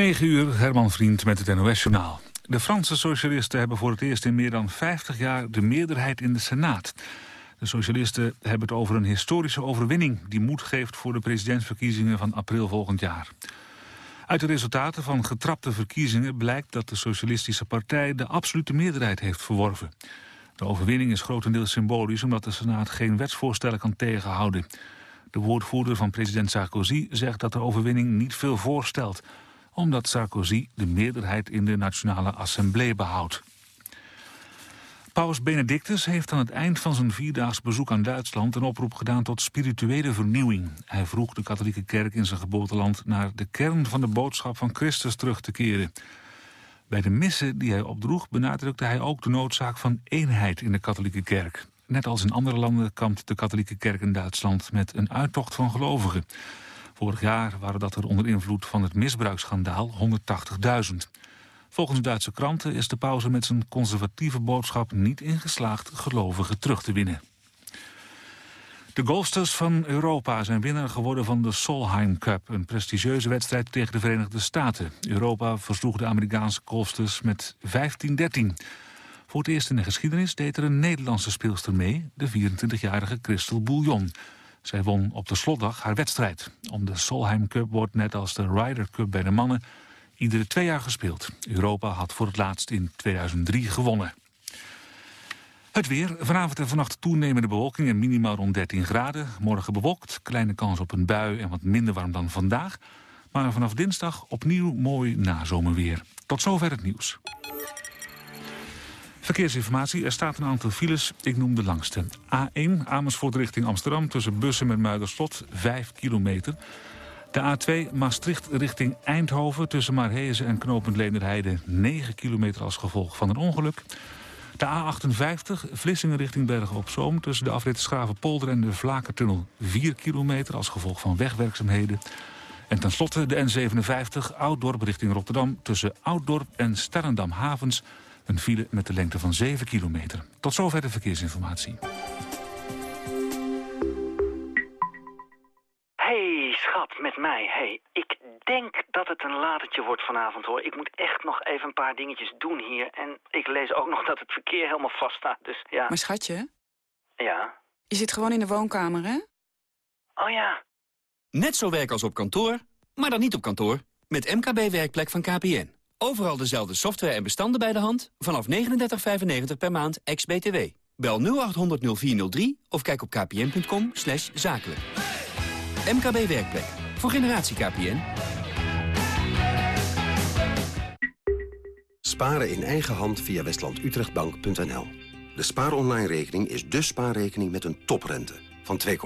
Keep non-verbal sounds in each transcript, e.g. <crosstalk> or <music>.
9 uur, Herman Vriend met het NOS-journaal. De Franse socialisten hebben voor het eerst in meer dan 50 jaar de meerderheid in de Senaat. De socialisten hebben het over een historische overwinning... die moed geeft voor de presidentsverkiezingen van april volgend jaar. Uit de resultaten van getrapte verkiezingen blijkt dat de Socialistische Partij... de absolute meerderheid heeft verworven. De overwinning is grotendeels symbolisch omdat de Senaat geen wetsvoorstellen kan tegenhouden. De woordvoerder van president Sarkozy zegt dat de overwinning niet veel voorstelt omdat Sarkozy de meerderheid in de Nationale Assemblée behoudt. Paus Benedictus heeft aan het eind van zijn vierdaags bezoek aan Duitsland een oproep gedaan tot spirituele vernieuwing. Hij vroeg de katholieke kerk in zijn geboorteland naar de kern van de boodschap van Christus terug te keren. Bij de missen die hij opdroeg benadrukte hij ook de noodzaak van eenheid in de katholieke kerk. Net als in andere landen kampt de katholieke kerk in Duitsland met een uittocht van gelovigen. Vorig jaar waren dat er onder invloed van het misbruiksschandaal 180.000. Volgens Duitse kranten is de pauze met zijn conservatieve boodschap niet ingeslaagd gelovigen terug te winnen. De golfsters van Europa zijn winnaar geworden van de Solheim Cup... een prestigieuze wedstrijd tegen de Verenigde Staten. Europa versloeg de Amerikaanse golfsters met 15-13. Voor het eerst in de geschiedenis deed er een Nederlandse speelster mee... de 24-jarige Christel Bouillon... Zij won op de slotdag haar wedstrijd. Om de Solheim Cup wordt net als de Ryder Cup bij de mannen iedere twee jaar gespeeld. Europa had voor het laatst in 2003 gewonnen. Het weer. Vanavond en vannacht toenemende bewolking en minimaal rond 13 graden. Morgen bewolkt, kleine kans op een bui en wat minder warm dan vandaag. Maar vanaf dinsdag opnieuw mooi nazomerweer. Tot zover het nieuws. Verkeersinformatie, er staat een aantal files. Ik noem de langste. A1 Amersfoort richting Amsterdam tussen Bussen met Muiderslot, 5 kilometer. De A2 Maastricht richting Eindhoven tussen Marhezen en Knopend Leenderheide 9 kilometer als gevolg van een ongeluk. De A58 Vlissingen richting Bergen op Zoom tussen de afrit Schravenpolder en de Vlakentunnel 4 kilometer als gevolg van wegwerkzaamheden. En tenslotte de N57 Ouddorp richting Rotterdam tussen Ouddorp en Sterrendam Havens een file met de lengte van 7 kilometer. Tot zover de verkeersinformatie. Hey, schat, met mij. Hey, ik denk dat het een latertje wordt vanavond, hoor. Ik moet echt nog even een paar dingetjes doen hier. En ik lees ook nog dat het verkeer helemaal vast staat, dus ja. Maar schatje? Ja? Je zit gewoon in de woonkamer, hè? Oh ja. Net zo werk als op kantoor, maar dan niet op kantoor. Met MKB Werkplek van KPN. Overal dezelfde software en bestanden bij de hand. Vanaf 39,95 per maand, ex-BTW. Bel 0800 0403 of kijk op kpn.com zakelijk. MKB Werkplek. Voor generatie KPN. Sparen in eigen hand via westlandutrechtbank.nl. De spaaronline-rekening is de spaarrekening met een toprente van 2,8%.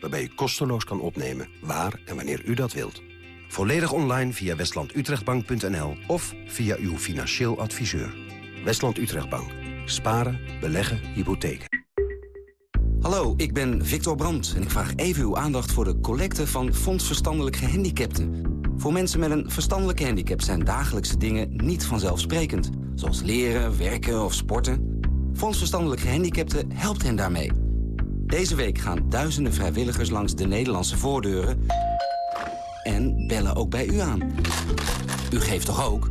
Waarbij u kosteloos kan opnemen waar en wanneer u dat wilt. Volledig online via westlandutrechtbank.nl of via uw financieel adviseur. Westland Utrechtbank. Sparen, beleggen, hypotheken. Hallo, ik ben Victor Brandt en ik vraag even uw aandacht voor de collecte van Fonds Verstandelijk Gehandicapten. Voor mensen met een verstandelijke handicap zijn dagelijkse dingen niet vanzelfsprekend. Zoals leren, werken of sporten. Fonds Verstandelijk Gehandicapten helpt hen daarmee. Deze week gaan duizenden vrijwilligers langs de Nederlandse voordeuren en bellen ook bij u aan. U geeft toch ook?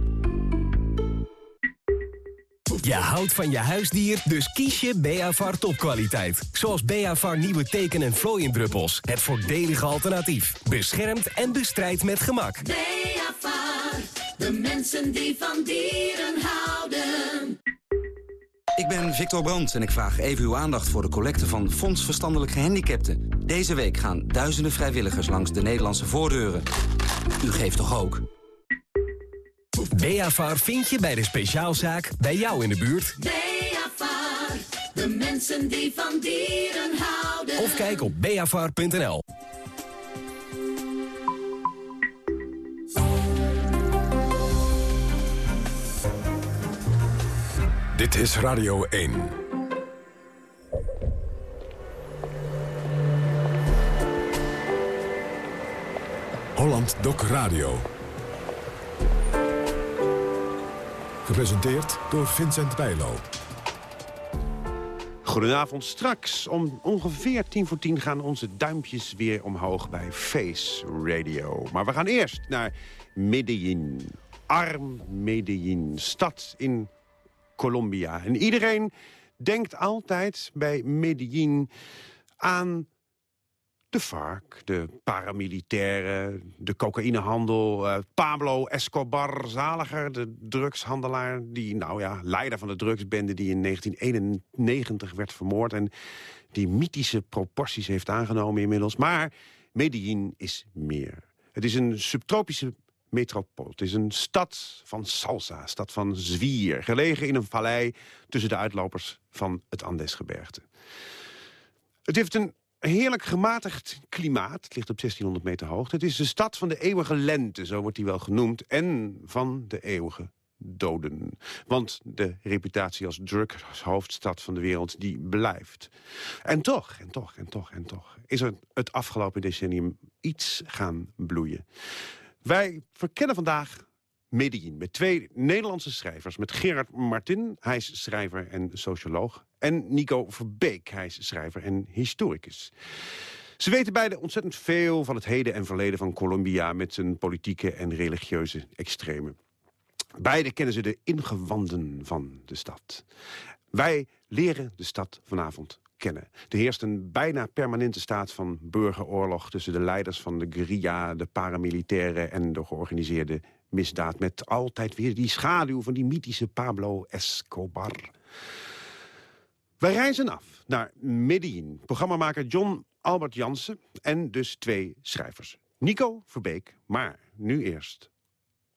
Je houdt van je huisdier, dus kies je Beavar topkwaliteit. Zoals Beavar nieuwe teken- en vlooiendruppels. Het voordelige alternatief. Beschermt en bestrijdt met gemak. Beavar, de mensen die van dieren houden. Ik ben Victor Brandt en ik vraag even uw aandacht voor de collecte van Fonds Verstandelijk Gehandicapten. Deze week gaan duizenden vrijwilligers langs de Nederlandse voordeuren. U geeft toch ook? Beavar vind je bij de speciaalzaak bij jou in de buurt. Beavar, de mensen die van dieren houden. Of kijk op beavar.nl. Dit is Radio 1. Holland Doc Radio. Gepresenteerd door Vincent Bijlo. Goedenavond. Straks om ongeveer tien voor tien gaan onze duimpjes weer omhoog bij Face Radio. Maar we gaan eerst naar Medellin. Arm Medellin, stad in Colombia. En iedereen denkt altijd bij Medellin aan de FARC, de paramilitairen, de cocaïnehandel... Uh, Pablo Escobar Zaliger, de drugshandelaar... die, nou ja, leider van de drugsbende die in 1991 werd vermoord... en die mythische proporties heeft aangenomen inmiddels. Maar Medellin is meer. Het is een subtropische metropool. Het is een stad van salsa, stad van zwier... gelegen in een vallei tussen de uitlopers van het Andesgebergte. Het heeft een heerlijk gematigd klimaat. Het ligt op 1600 meter hoogte. Het is de stad van de eeuwige lente, zo wordt die wel genoemd. En van de eeuwige doden. Want de reputatie als hoofdstad van de wereld, die blijft. En toch, en toch, en toch, en toch... is er het afgelopen decennium iets gaan bloeien. Wij verkennen vandaag Medellin met twee Nederlandse schrijvers. Met Gerard Martin, hij is schrijver en socioloog. En Nico Verbeek, hij is schrijver en historicus. Ze weten beide ontzettend veel van het heden en verleden van Colombia... met zijn politieke en religieuze extremen. Beide kennen ze de ingewanden van de stad. Wij leren de stad vanavond kennen. Er heerst een bijna permanente staat van burgeroorlog... tussen de leiders van de guerrilla, de paramilitairen... en de georganiseerde misdaad. Met altijd weer die schaduw van die mythische Pablo Escobar. Wij reizen af naar Medellin. Programmamaker John Albert Jansen en dus twee schrijvers. Nico Verbeek, maar nu eerst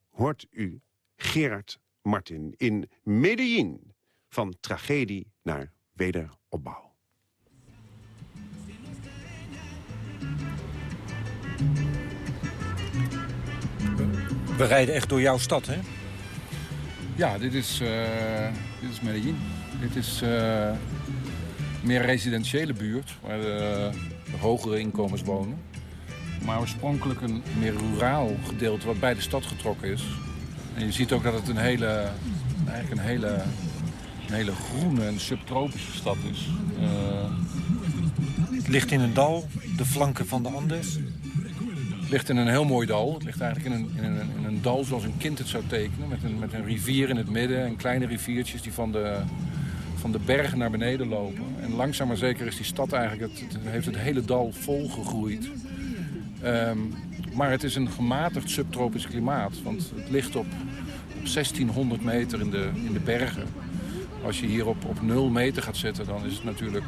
hoort u Gerard Martin in Medellin. Van tragedie naar wederopbouw. We rijden echt door jouw stad, hè? Ja, dit is, uh, dit is Medellin. Dit is uh, meer een residentiële buurt, waar de, de, hogere inkomens wonen. Maar oorspronkelijk een meer ruraal gedeelte wat bij de stad getrokken is. En je ziet ook dat het een hele, eigenlijk een hele, een hele groene en subtropische stad is. Uh, het ligt in een dal, de flanken van de Andes ligt in een heel mooi dal. Het ligt eigenlijk in een, in een, in een dal zoals een kind het zou tekenen. Met een, met een rivier in het midden en kleine riviertjes die van de, van de bergen naar beneden lopen. En langzaam maar zeker is die stad eigenlijk, het, het heeft het hele dal volgegroeid. Um, maar het is een gematigd subtropisch klimaat. Want het ligt op, op 1600 meter in de, in de bergen. Als je hier op, op 0 meter gaat zitten, dan is het natuurlijk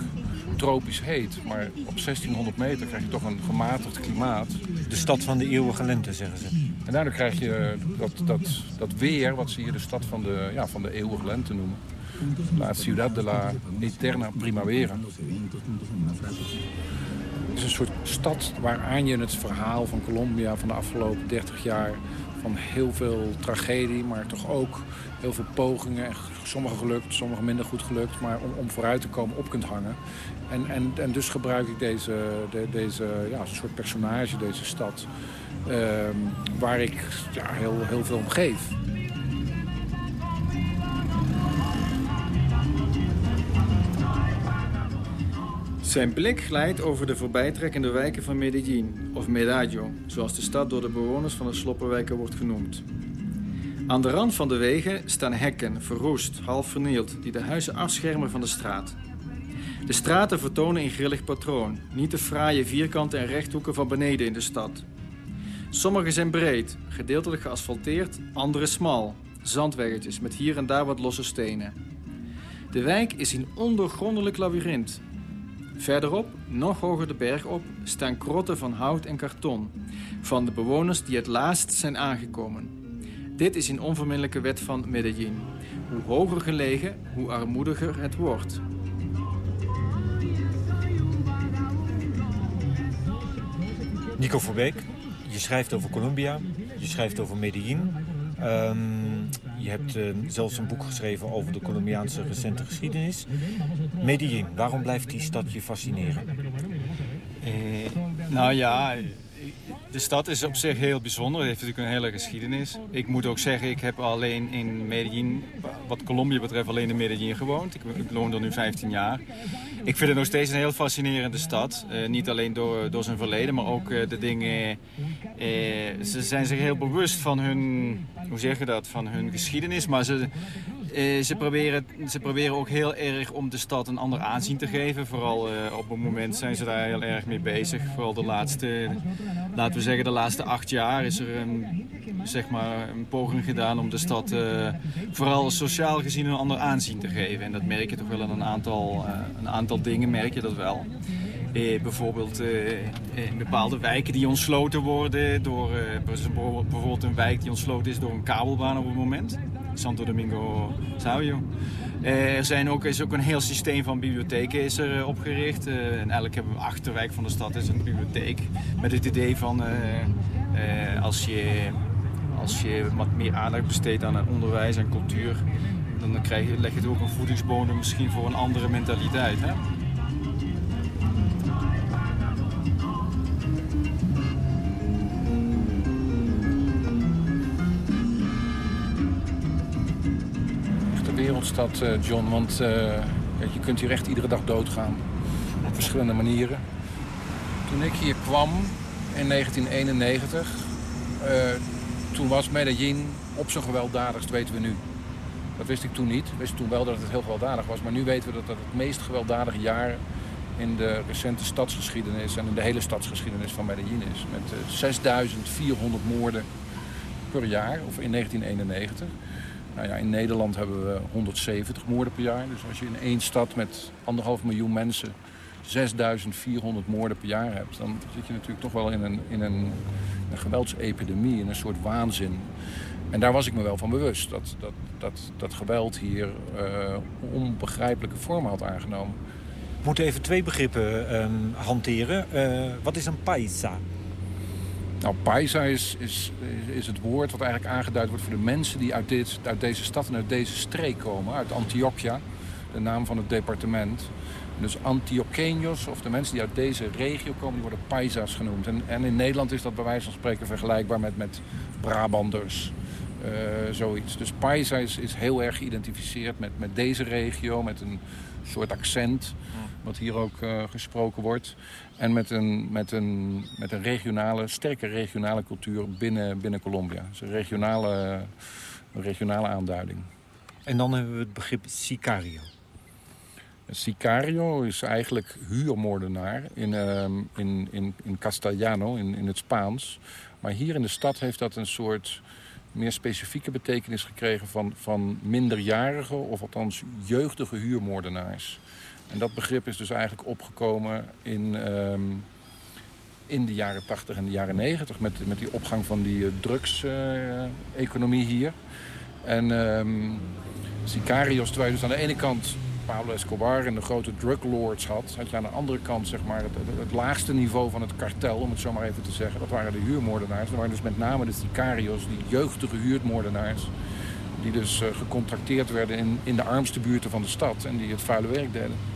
tropisch heet. Maar op 1600 meter krijg je toch een gematigd klimaat. De stad van de eeuwige lente, zeggen ze. En daardoor krijg je dat, dat, dat weer, wat ze hier de stad van de, ja, van de eeuwige lente noemen. La Ciudad de la Eterna Primavera. Het is een soort stad waaraan je het verhaal van Colombia van de afgelopen 30 jaar... van heel veel tragedie, maar toch ook heel veel pogingen. Sommige gelukt, sommige minder goed gelukt. Maar om, om vooruit te komen op kunt hangen. En, en, en dus gebruik ik deze, de, deze ja, soort personage, deze stad. Ehm, waar ik ja, heel, heel veel om geef. Zijn blik glijdt over de voorbijtrekkende wijken van Medellin, of Medallo, zoals de stad door de bewoners van de sloppenwijken wordt genoemd. Aan de rand van de wegen staan hekken, verroest, half vernield, die de huizen afschermen van de straat. De straten vertonen een grillig patroon, niet de fraaie vierkanten en rechthoeken van beneden in de stad. Sommige zijn breed, gedeeltelijk geasfalteerd, andere smal, zandweggetjes met hier en daar wat losse stenen. De wijk is een ondoorgrondelijk labyrint. Verderop, nog hoger de berg op, staan krotten van hout en karton, van de bewoners die het laatst zijn aangekomen. Dit is een onverminnelijke wet van Medellin. Hoe hoger gelegen, hoe armoediger het wordt. Nico Verbeek, je schrijft over Colombia, je schrijft over Medellin. Um, je hebt uh, zelfs een boek geschreven over de Colombiaanse recente geschiedenis. Medellin, waarom blijft die stad je fascineren? Eh, nou ja, De stad is op zich heel bijzonder. Het heeft natuurlijk een hele geschiedenis. Ik moet ook zeggen, ik heb alleen in Medellin, wat Colombia betreft, alleen in Medellin gewoond. Ik, woon er nu 15 jaar. Ik vind het nog steeds een heel fascinerende stad. Uh, niet alleen door, door zijn verleden, maar ook uh, de dingen... Ze zijn zich heel bewust van hun, hoe zeg dat, van hun geschiedenis. Maar ze, uh, ze, proberen, ze proberen ook heel erg om de stad een ander aanzien te geven. Vooral uh, op het moment zijn ze daar heel erg mee bezig. Vooral de laatste, laten we zeggen, de laatste acht jaar is er een, zeg maar, een poging gedaan om de stad uh, vooral sociaal gezien een ander aanzien te geven. En dat merk je toch wel in een aantal, een aantal dingen, merk je dat wel. Eh, bijvoorbeeld eh, in bepaalde wijken die ontsloten worden. Door, eh, bijvoorbeeld een wijk die ontsloten is door een kabelbaan op het moment. Santo Domingo Savio. er zijn ook, is ook een heel systeem van bibliotheken is er, opgericht. en eigenlijk hebben we achterwijk van de stad is een bibliotheek. Met het idee van als, je, als je wat meer aandacht besteedt aan onderwijs en cultuur... dan krijg je, leg je ook een voedingsbodem misschien voor een andere mentaliteit. Hè? Wereldstad, uh, John. Want uh, je kunt hier echt iedere dag doodgaan. Op verschillende manieren. Toen ik hier kwam in 1991... Uh, toen was Medellin op zijn gewelddadigst, weten we nu. Dat wist ik toen niet. Ik wist toen wel dat het heel gewelddadig was. Maar nu weten we dat het het meest gewelddadige jaar in de recente stadsgeschiedenis... en in de hele stadsgeschiedenis van Medellin is. Met 6400 moorden per jaar, of in 1991. Nou ja, in Nederland hebben we 170 moorden per jaar. Dus als je in één stad met anderhalf miljoen mensen 6400 moorden per jaar hebt... dan zit je natuurlijk toch wel in een, in een, een geweldsepidemie, in een soort waanzin. En daar was ik me wel van bewust, dat, dat, dat, dat geweld hier uh, onbegrijpelijke vormen had aangenomen. We moeten even twee begrippen um, hanteren. Uh, wat is een paisa? Nou, paisa is, is, is het woord wat eigenlijk aangeduid wordt voor de mensen die uit, dit, uit deze stad en uit deze streek komen. Uit Antioquia, de naam van het departement. Dus Antioqueños, of de mensen die uit deze regio komen, die worden paisa's genoemd. En, en in Nederland is dat bij wijze van spreken vergelijkbaar met, met Brabanders. Uh, zoiets. Dus paisa is, is heel erg geïdentificeerd met, met deze regio, met een soort accent, wat hier ook uh, gesproken wordt. En met een, met een, met een regionale, sterke regionale cultuur binnen, binnen Colombia. Dus een regionale, een regionale aanduiding. En dan hebben we het begrip sicario. Sicario is eigenlijk huurmoordenaar in, uh, in, in, in Castellano, in, in het Spaans. Maar hier in de stad heeft dat een soort meer specifieke betekenis gekregen van, van minderjarige of althans jeugdige huurmoordenaars. En dat begrip is dus eigenlijk opgekomen in, um, in de jaren 80 en de jaren 90 met, met die opgang van die uh, drugseconomie uh, hier. En um, Sicarios, terwijl je dus aan de ene kant Pablo Escobar en de grote druglords had... had je aan de andere kant zeg maar, het, het, laagste niveau van het kartel, om het zo maar even te zeggen. Dat waren de huurmoordenaars. Dat waren dus met name de sicarios, die jeugdige huurmoordenaars... die dus uh, gecontracteerd werden in, in de armste buurten van de stad en die het vuile werk deden.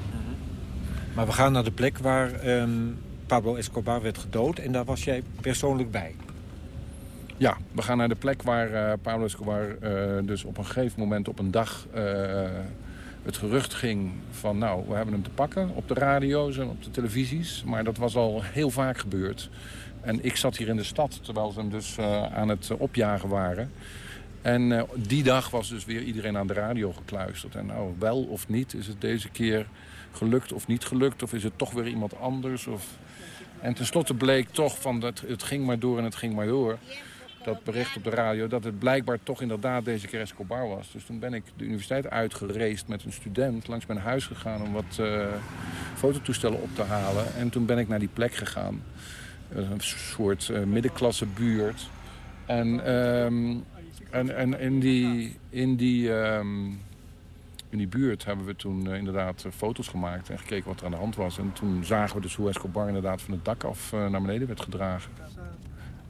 Maar we gaan naar de plek waar um, Pablo Escobar werd gedood en daar was jij persoonlijk bij. Ja, we gaan naar de plek waar uh, Pablo Escobar uh, dus op een gegeven moment op een dag het gerucht ging van nou, we hebben hem te pakken op de radio's en op de televisies. Maar dat was al heel vaak gebeurd. En ik zat hier in de stad terwijl ze hem dus aan het opjagen waren. En die dag was dus weer iedereen aan de radio gekluisterd. En nou, wel of niet, is het deze keer gelukt of niet gelukt? Of is het toch weer iemand anders? Of... En tenslotte bleek toch van dat het ging maar door en het ging maar door dat bericht op de radio... dat het blijkbaar toch inderdaad deze keer Escobar was. Dus toen ben ik de universiteit uitgereisd met een student... langs mijn huis gegaan om wat uh, fototoestellen op te halen. En toen ben ik naar die plek gegaan. Een soort uh, middenklasse buurt. En, um, en, en in die... In die um, in die buurt hebben we toen uh, inderdaad foto's gemaakt en gekeken wat er aan de hand was. En toen zagen we dus hoe Escobar inderdaad van het dak af uh, naar beneden werd gedragen.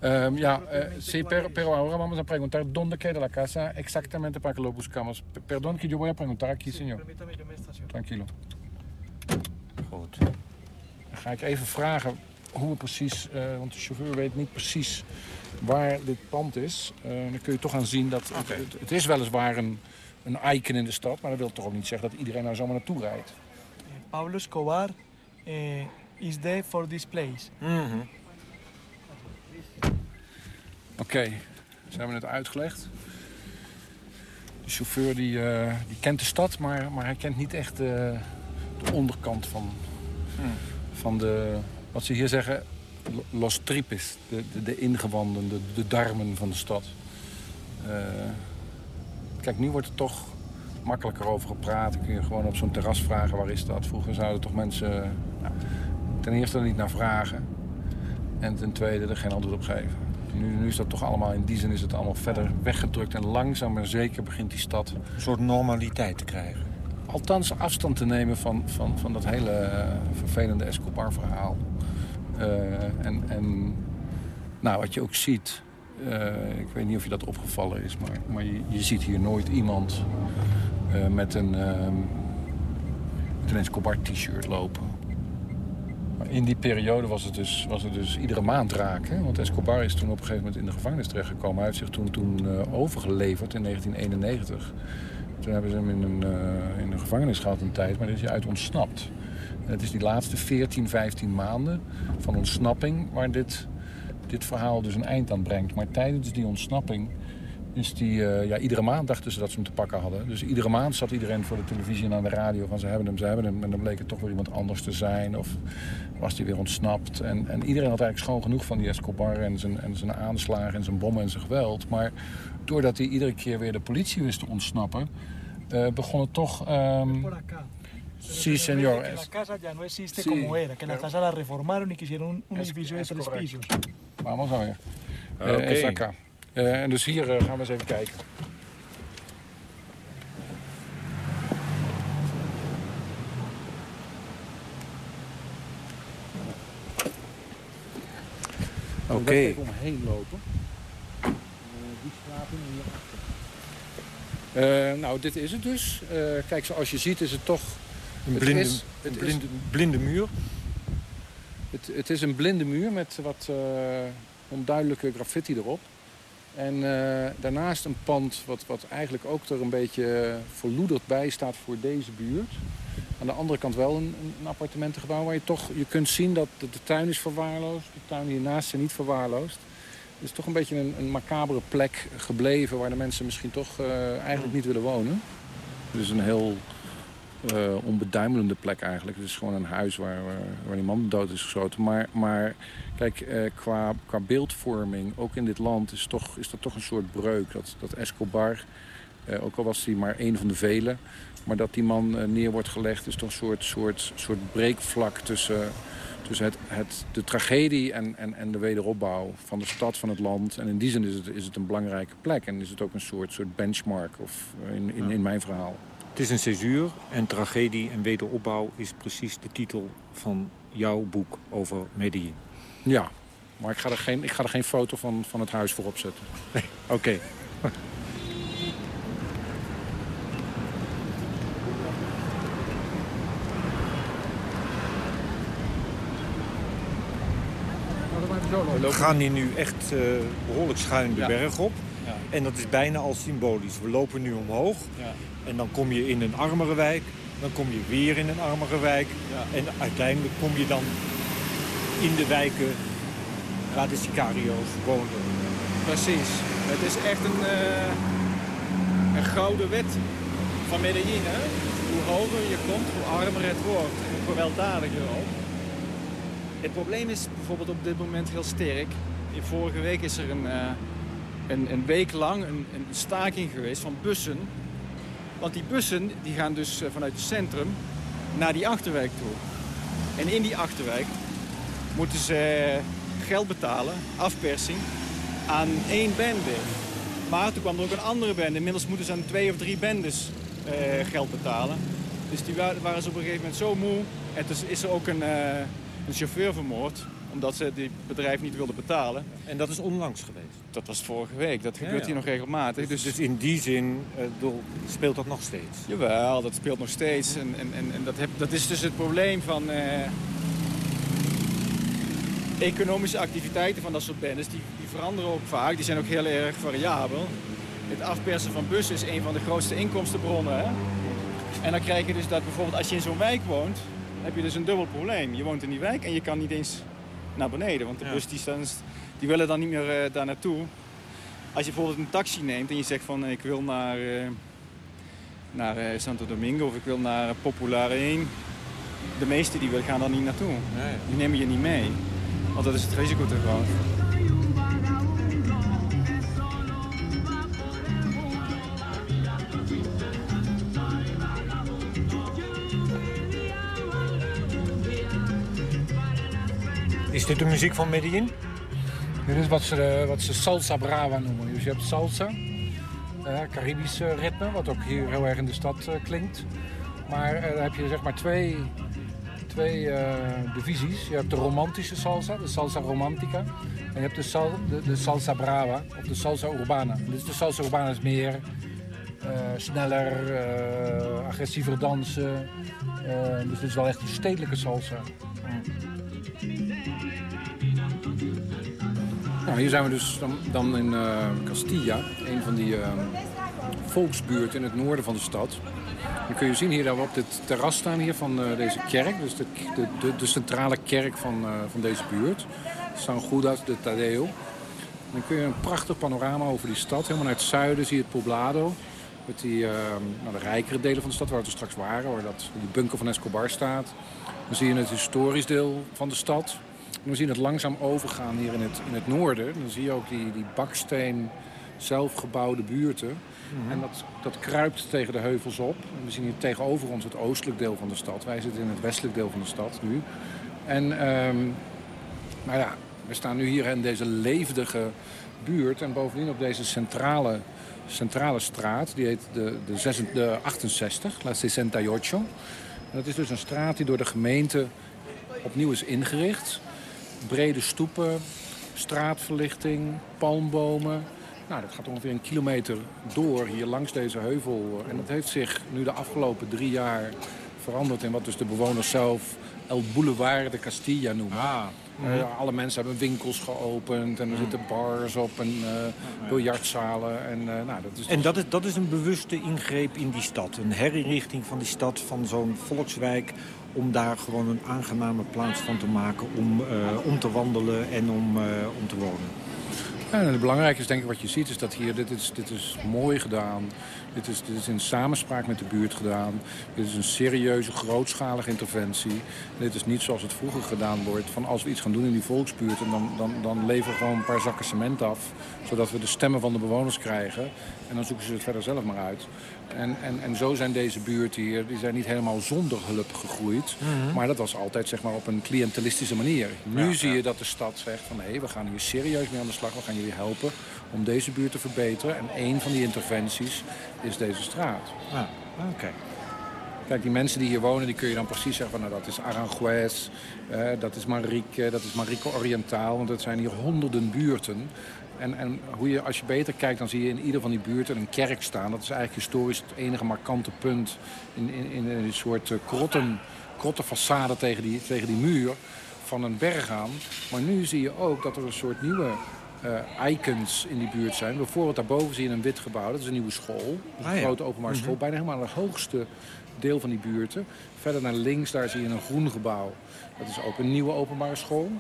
Um, ja, uh, sí, pero, pero ahora vamos a preguntar dónde queda la casa exactamente para que lo buscamos. Perdón que yo voy a preguntar aquí, señor. Tranquilo. Goed. Dan ga ik even vragen hoe het precies... eh, want de chauffeur weet niet precies waar dit pand is. Eh, dan kun je toch aan zien dat... Het, het, het is weliswaar een, een icon in de stad... maar dat wil toch ook niet zeggen dat iedereen daar zomaar naartoe rijdt. Pablo Escobar uh, is there for this place. Oké, ze hebben het uitgelegd. De chauffeur die, eh, die kent de stad, maar, maar hij kent niet echt de, de onderkant van, van de, wat ze hier zeggen, lo- los tripes. De, de, de ingewanden, de, de darmen van de stad. Kijk, nu wordt er toch makkelijker over gepraat. Dan kun je gewoon op zo'n terras vragen, waar is dat? Vroeger zouden toch mensen nou, ten eerste er niet naar vragen. En ten tweede er geen antwoord op geven. Nu, nu is dat toch allemaal, in die zin is het allemaal verder weggedrukt. En langzaam maar zeker begint die stad... Een soort normaliteit te krijgen. Althans afstand te nemen van, van, van dat hele eh, vervelende Escobar-verhaal. Eh, en, en nou, wat je ook ziet... eh, ik weet niet of je dat opgevallen is... maar, maar je, ziet hier nooit iemand eh, met een, ehm, met een Escobar-t-shirt lopen. In die periode was het dus, was het dus iedere maand raak. Hè? Want Escobar is toen op een gegeven moment in de gevangenis terechtgekomen. Hij heeft zich toen, toen eh, overgeleverd in 1991. Toen hebben ze hem in een, in gevangenis gehad een tijd, maar daar is hij uit ontsnapt. Het is die laatste 14, 15 maanden van ontsnapping waar dit, dit verhaal dus een eind aan brengt. Maar tijdens die ontsnapping is die, eh, ja, iedere maand dachten ze dat ze hem te pakken hadden. Dus iedere maand zat iedereen voor de televisie en aan de radio van ze hebben hem, ze hebben hem. En dan bleek het toch weer iemand anders te zijn of was hij weer ontsnapt. En, en iedereen had eigenlijk schoon genoeg van die Escobar en zijn, en zijn aanslagen en zijn bommen en zijn geweld. Maar doordat hij iedere keer weer de politie wist te ontsnappen, eh, begon het toch... ehm Sí, señor. Que la casa ya no existe Sí, como era, que la casa la reformaron y que hicieron un, un Es- edificio de es tres pisos. Vamos a ver. Oké. Eh, esa acá. Eh, en dus hier eh, gaan we eens even kijken. Oké. Daar even omheen lopen. Eh, die straten hierachter. Eh nou, dit is het dus. Eh, kijk, zoals je ziet is het toch... Een het blinde, is- een is- blinde, blinde muur. Het, het is een blinde muur met wat eh, onduidelijke graffiti erop. En eh, daarnaast een pand wat, wat eigenlijk ook er een beetje verloederd bij staat voor deze buurt. Aan de andere kant wel een, een appartementengebouw waar je toch je kunt zien dat de, de tuin is verwaarloosd. De tuin hiernaast is niet verwaarloosd. Het is toch een beetje een, een macabere plek gebleven waar de mensen misschien toch eh, eigenlijk niet willen wonen. Het is een heel eh, onbeduimelende plek eigenlijk. Het is gewoon een huis waar, waar, die man dood is geschoten. Maar, maar kijk, eh, qua, qua beeldvorming, ook in dit land, is, toch, is dat toch een soort breuk. Dat, dat Escobar, eh, ook al was hij maar één van de velen... maar dat die man neer wordt gelegd, is toch een soort, soort, soort breekvlak tussen... tussen het, het, de tragedie en, en, en de wederopbouw van de stad, van het land. En in die zin is het, is het een belangrijke plek. En is het ook een soort, soort benchmark of, in, in, in mijn verhaal. Het is een césuur en tragedie en wederopbouw is precies de titel van jouw boek over Medellin. Ja, maar ik ga er geen, ik ga er geen foto van, van het huis voor opzetten. Oké. We gaan hier nu echt eh, behoorlijk schuin de Ja. berg op. Ja. En dat is bijna al symbolisch. We lopen nu omhoog. En dan kom je in een armere wijk. Dan kom je weer in een armere wijk. En uiteindelijk kom je dan in de wijken waar de sicario's woonden. Precies. Het is echt een, eh, een gouden wet van Medellin. Hè? Hoe hoger je komt, hoe armer het wordt. En hoe gewelddadiger ook. Het probleem is bijvoorbeeld op dit moment heel sterk. In vorige week is er een, eh, een, een week lang een, een staking geweest van bussen. Want die bussen die gaan dus eh, vanuit het centrum naar die achterwijk toe. En in die achterwijk moeten ze geld betalen, afpersing, aan één bende. Maar toen kwam er ook een andere bende. Inmiddels moeten ze aan twee of drie bendes eh, geld betalen. Dus die wa- waren ze op een gegeven moment zo moe. En dus is er ook een, eh, een chauffeur vermoord. Omdat ze die bedrijf niet wilden betalen. En dat is onlangs geweest? Dat was vorige week. Dat gebeurt ja. hier nog regelmatig. Dus, Dus, in die zin eh, bedoel, speelt dat nog steeds? Jawel, dat speelt nog steeds. En, en, en, en dat, heb, dat is dus het probleem van... eh, economische activiteiten van dat soort bendes, die, die veranderen ook vaak. Die zijn ook heel erg variabel. Het afpersen van bussen is een van de grootste inkomstenbronnen. Hè? En dan krijg je dus dat bijvoorbeeld als je in zo'n wijk woont, heb je dus een dubbel probleem. Je woont in die wijk en je kan niet eens naar beneden. Want de bus die, willen dan niet meer uh, daar naartoe. Als je bijvoorbeeld een taxi neemt en je zegt van ik wil naar, uh, naar uh, Santo Domingo of ik wil naar Popular 1. De meesten die gaan daar niet naartoe. Nee. Die nemen je niet mee. Want dat is het risico te groot. Dit de muziek van Medellin? Dit is wat ze, wat ze salsa brava noemen. Dus je hebt salsa, uh, Caribisch ritme, wat ook hier heel erg in de stad uh, klinkt. Maar uh, dan heb je zeg maar twee, twee divisies. Je hebt de romantische salsa, de salsa romantica. En je hebt de, sal, de, de salsa brava, of de salsa urbana. Dus de salsa urbana is meer sneller, agressiever dansen. dus het is wel echt een stedelijke salsa. Nou, hier zijn we dus dan, dan in uh, Castilla, een van die uh, volksbuurten in het noorden van de stad. Dan kun je zien hier dat op dit terras staan hier van uh, deze kerk. Dus de, de, de, centrale kerk van, van deze buurt. San Judas de Tadeo. Dan kun je een prachtig panorama over die stad. Helemaal naar het zuiden zie je het Poblado. Met die, nou, de rijkere delen van de stad waar we straks waren. Waar dat, die bunker van Escobar staat. Dan zie je het historisch deel van de stad we zien het langzaam overgaan hier in het, in het noorden. Dan zie je ook die, die baksteen zelfgebouwde buurten. Mhm. En dat, dat kruipt tegen de heuvels op. En we zien hier tegenover ons het oostelijk deel van de stad. Wij zitten in het westelijk deel van de stad nu. En um, nou ja, we staan nu hier in deze levendige buurt. En bovendien op deze centrale, centrale straat. Die heet de, de, 6, de 68, La 68. Dat is dus een straat die door de gemeente opnieuw is ingericht brede stoepen, straatverlichting, palmbomen. Nou, dat gaat ongeveer een kilometer door hier langs deze heuvel. En dat heeft zich nu de afgelopen drie jaar veranderd in wat dus de bewoners zelf El Boulevard de Castilla noemen. Ah. Uh, alle mensen hebben winkels geopend en er zitten bars op en uh, biljartzalen. En, uh, nou, dat is en dat is, dat is een bewuste ingreep in die stad. Een herinrichting van die stad, van zo'n volkswijk om daar gewoon een aangename plaats van te maken om, om te wandelen en om, om te wonen. En het belangrijke is denk ik wat je ziet is dat hier, dit is, dit is mooi gedaan. Dit is, dit is in samenspraak met de buurt gedaan. Dit is een serieuze, grootschalige interventie. Dit is niet zoals het vroeger gedaan wordt. Van als we iets gaan doen in die volksbuurt, dan, dan, dan leveren we gewoon een paar zakken cement af. Zodat we de stemmen van de bewoners krijgen. En dan zoeken ze het verder zelf maar uit. En, en, en zo zijn deze buurten hier, die zijn niet helemaal zonder hulp gegroeid. Mhm. Maar dat was altijd zeg maar, op een cliëntelistische manier. Nu zie je dat de stad zegt van hé, we gaan hier serieus mee aan de slag. We gaan jullie helpen om deze buurt te verbeteren. En een van die interventies is deze straat. Ah, oké. Kijk, die mensen die hier wonen, die kun je dan precies zeggen van... nou, dat is Aranjuez, eh, dat is Marique, dat is Marique Orientaal. Want het zijn hier honderden buurten. En, en hoe je, als je beter kijkt, dan zie je in ieder van die buurten een kerk staan. Dat is eigenlijk historisch het enige markante punt in, in, in een soort uh, krotten, krottenfaçade tegen die, tegen die muur van een berg aan. Maar nu zie je ook dat er een soort nieuwe uh, icons in die buurt zijn. Bijvoorbeeld daarboven zie je een wit gebouw. Dat is een nieuwe school. Een ah, grote openbare school. Mhm. Bijna helemaal het hoogste deel van die buurten. Verder naar links, daar zie je een groen gebouw. Dat is ook een nieuwe openbare school.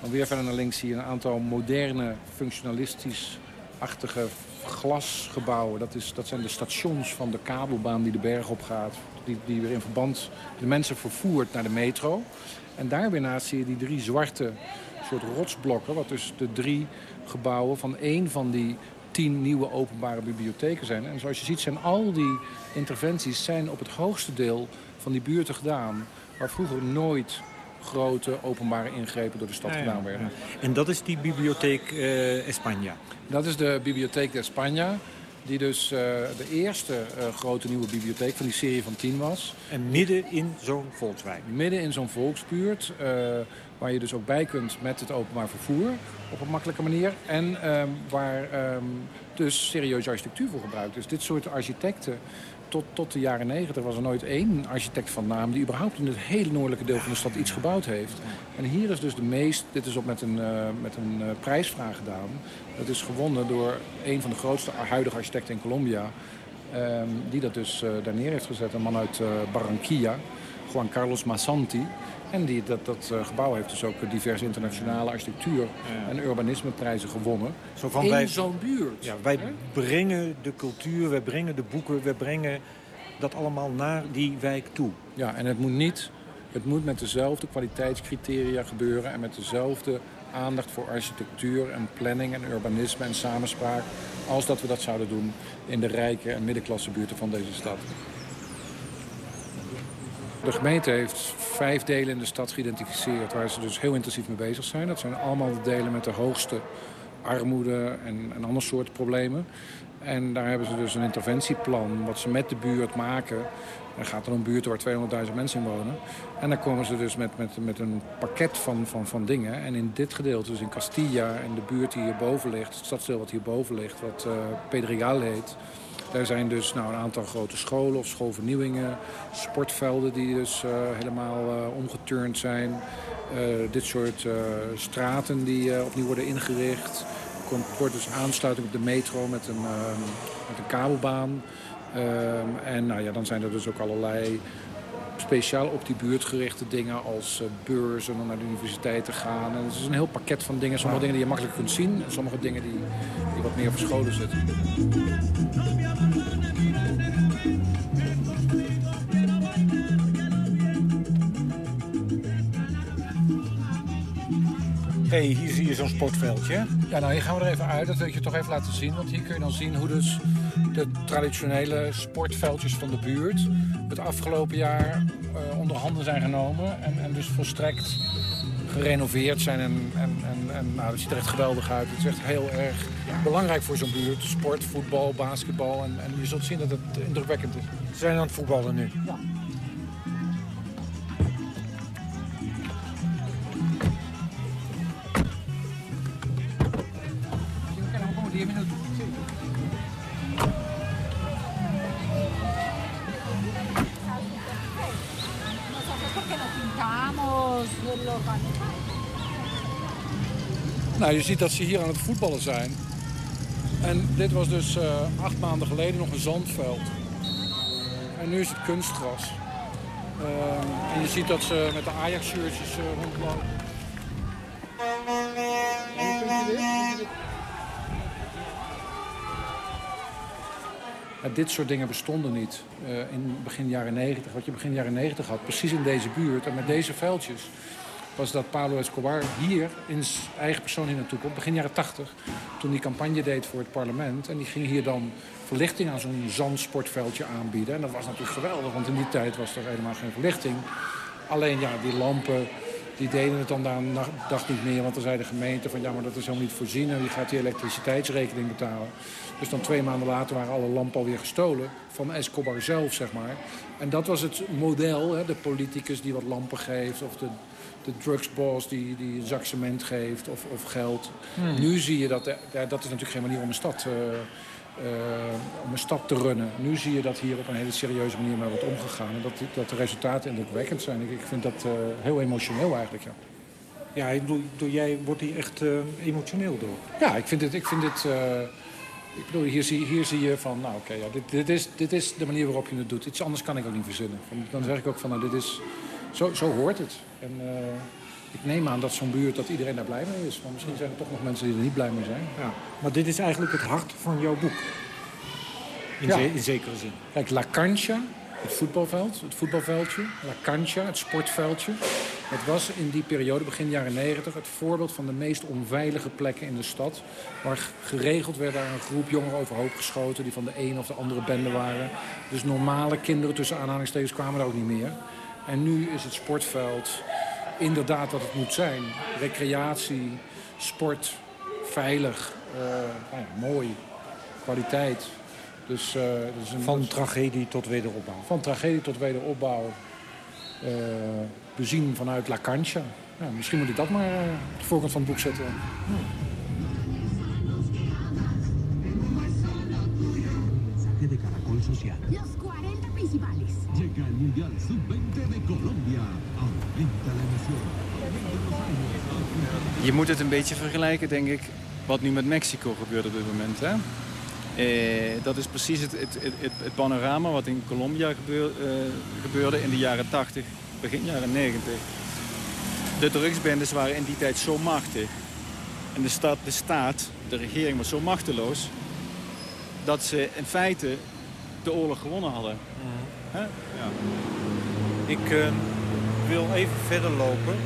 Dan weer verder naar links zie je een aantal moderne, functionalistisch-achtige glasgebouwen. Dat, is, dat zijn de stations van de kabelbaan die de berg op gaat. Die, die weer in verband de mensen vervoert naar de metro. En daar weer naast zie je die drie zwarte soort rotsblokken. Wat dus de drie gebouwen van één van die tien nieuwe openbare bibliotheken zijn. En zoals je ziet zijn al die interventies zijn op het hoogste deel van die buurten gedaan. Waar vroeger nooit grote openbare ingrepen door de stad gedaan werden. En dat is die bibliotheek uh, España? Dat is de bibliotheek de España. Die dus uh, de eerste uh, grote nieuwe bibliotheek van die serie van tien was. En midden in zo'n volkswijk? Midden in zo'n volksbuurt. waar je dus ook bij kunt met het openbaar vervoer op een makkelijke manier. En um, waar um, dus serieuze architectuur voor gebruikt. Dus dit soort architecten tot, tot de jaren negentig was er nooit één architect van naam... die überhaupt in het hele noordelijke deel van de stad iets gebouwd heeft. En hier is dus de meest... Dit is op met een, uh, met een uh, prijsvraag gedaan. Dat is gewonnen door een van de grootste huidige architecten in Colombia... Um, die dat dus uh, daar neer heeft gezet. Een man uit Barranquilla, Juan Carlos Massanti... En die, dat, dat uh, gebouw heeft dus ook diverse internationale architectuur- en urbanismeprijzen gewonnen. Zo van in zo'n buurt. Ja, wij hè? brengen de cultuur, wij brengen de boeken, wij brengen dat allemaal naar die wijk toe. Ja, en het moet niet, het moet met dezelfde kwaliteitscriteria gebeuren en met dezelfde aandacht voor architectuur en planning en urbanisme en samenspraak als dat we dat zouden doen in de rijke en middenklassebuurten van deze stad. De gemeente heeft vijf delen in de stad geïdentificeerd... waar ze dus heel intensief mee bezig zijn. Dat zijn allemaal de delen met de hoogste armoede en, en ander soort problemen. En daar hebben ze dus een interventieplan wat ze met de buurt maken. Er gaat er een buurt waar 200.000 mensen in wonen. En dan komen ze dus met, met, met een pakket van, van, van dingen. En in dit gedeelte, dus in Castilla en de buurt die hierboven ligt... het stadsdeel wat hierboven ligt, wat uh, Pedregal heet... Daar zijn dus nou, een aantal grote scholen of schoolvernieuwingen. Sportvelden die dus uh, helemaal uh, omgeturnd zijn. Uh, dit soort straten die opnieuw worden ingericht. Wordt dus aansluiting op de metro met een, met een kabelbaan. en nou, ja, dan zijn er dus ook allerlei speciaal op die buurt gerichte dingen als uh, beurzen om naar de universiteit te gaan. En het is een heel pakket van dingen. Sommige dingen die je makkelijk kunt zien en sommige dingen die, die wat meer verscholen zitten. hey, hier zie je zo'n sportveldje. Ja, nou hier gaan we er even uit. Dat wil ik je toch even laten zien. Want hier kun je dan zien hoe dus de traditionele sportveldjes van de buurt... het afgelopen jaar uh, onder handen zijn genomen. En, en dus volstrekt gerenoveerd zijn. En, en, en, en nou, het ziet er echt geweldig uit. Het is echt heel erg belangrijk voor zo'n buurt. Sport, voetbal, basketbal. En, en je zult zien dat het indrukwekkend is. Ze zijn aan het voetballen nu. Ja. Nou, je ziet dat ze hier aan het voetballen zijn. En dit was dus uh, acht maanden geleden nog een zandveld. En nu is het kunstgras. Uh, en je ziet dat ze met de Ajax-shirtjes uh, rondlopen. Dit soort dingen bestonden niet in begin jaren 90. Wat je begin jaren 90 had, precies in deze buurt en met deze veldjes was dat Pablo Escobar hier in zijn eigen persoon hier naartoe komt. Begin jaren 80, toen hij campagne deed voor het parlement. En die ging hier dan verlichting aan zo'n zandsportveldje aanbieden. En dat was natuurlijk geweldig, want in die tijd was er helemaal geen verlichting. Alleen ja, die lampen, die deden het dan daar een dag niet meer. Want dan zei de gemeente van ja, maar dat is helemaal niet voorzien. En die gaat die elektriciteitsrekening betalen. Dus dan twee maanden later waren alle lampen alweer gestolen. Van Escobar zelf, zeg maar. En dat was het model, hè, de politicus die wat lampen geeft. Of de, de drugsboss die, die een zak cement geeft of, of geld. Hmm. Nu zie je dat, ja, dat is natuurlijk geen manier om een stad... Uh, uh, om een stad te runnen. Nu zie je dat hier op een hele serieuze manier mee wordt omgegaan. En dat, dat de resultaten indrukwekkend zijn. Ik, ik vind dat uh, heel emotioneel eigenlijk, ja. Ja, bedoel, jij wordt hier echt emotioneel door. Ja, ik vind dit... Ik vind dit ik bedoel, hier zie, hier zie je van, nou oké, okay, ja, dit, dit, is, dit is de manier waarop je het doet. Iets anders kan ik ook niet verzinnen. Dan zeg ik ook van, nou dit is, zo, zo hoort het. En uh, ik neem aan dat zo'n buurt, dat iedereen daar blij mee is. Maar misschien zijn er toch nog mensen die er niet blij mee zijn. Ja. Maar dit is eigenlijk het hart van jouw boek. In, ja. in zekere zin. Kijk, La Cancha, het voetbalveld, het voetbalveldje. La Cancha, het sportveldje. Het was in die periode, begin jaren 90, het voorbeeld van de meest onveilige plekken in de stad. Waar geregeld werd daar een groep jongeren overhoop geschoten... die van de een of de andere bende waren. Dus normale kinderen tussen aanhalingstekens kwamen daar ook niet meer. En nu is het sportveld inderdaad wat het moet zijn. Recreatie, sport, veilig, uh, nou ja, mooi, kwaliteit. Dus, uh, dus een, van tragedie tot wederopbouw. Van tragedie tot wederopbouw. Uh, bezien vanuit La Cancha. Ja, misschien moet ik dat maar op de voorkant van het boek zetten. De Caracol Social. Los 40 principales. Llega el Mundial Sub-20 de Colombia. Aumenta la emoción. Je moet het een beetje vergelijken, denk ik, wat nu met Mexico gebeurt op dit moment. Hè? Eh, dat is precies het, het, het, het panorama wat in Colombia gebeur, eh, gebeurde in de jaren 80, begin jaren 90. De drugsbendes waren in die tijd zo machtig. En de, stad, de staat, de regering was zo machteloos... dat ze in feite de oorlog gewonnen hadden. Hè? Ja. Ik eh, wil even verder lopen.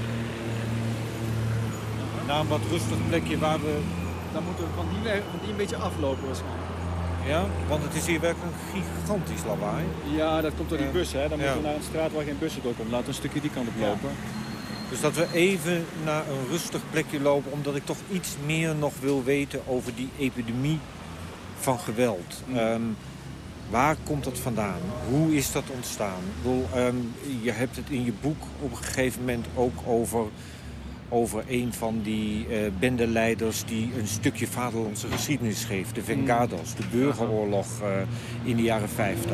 Naar een wat rustig plekje waar we... Dan moeten we van die, weg- van die een beetje aflopen waarschijnlijk. Ja, want het is hier werkelijk een gigantisch lawaai. Ja, dat komt door die Ja. bus. Hè? Dan moeten we naar een straat waar geen bussen doorkomen. Laten we een stukje die kant op lopen. Dus dat we even naar een rustig plekje lopen... omdat ik toch iets meer nog wil weten over die epidemie van geweld. Ehm, waar komt dat vandaan? Hoe is dat ontstaan? Ik bedoel, ehm, je hebt het in je boek op een gegeven moment ook over... over een van die eh bendeleiders die een stukje vaderlandse geschiedenis schreef. De Vengados, de burgeroorlog eh, in de jaren 50.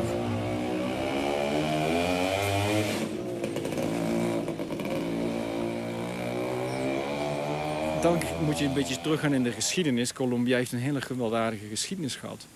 Dan moet je een beetje teruggaan in de geschiedenis. Colombia heeft een hele gewelddadige geschiedenis gehad.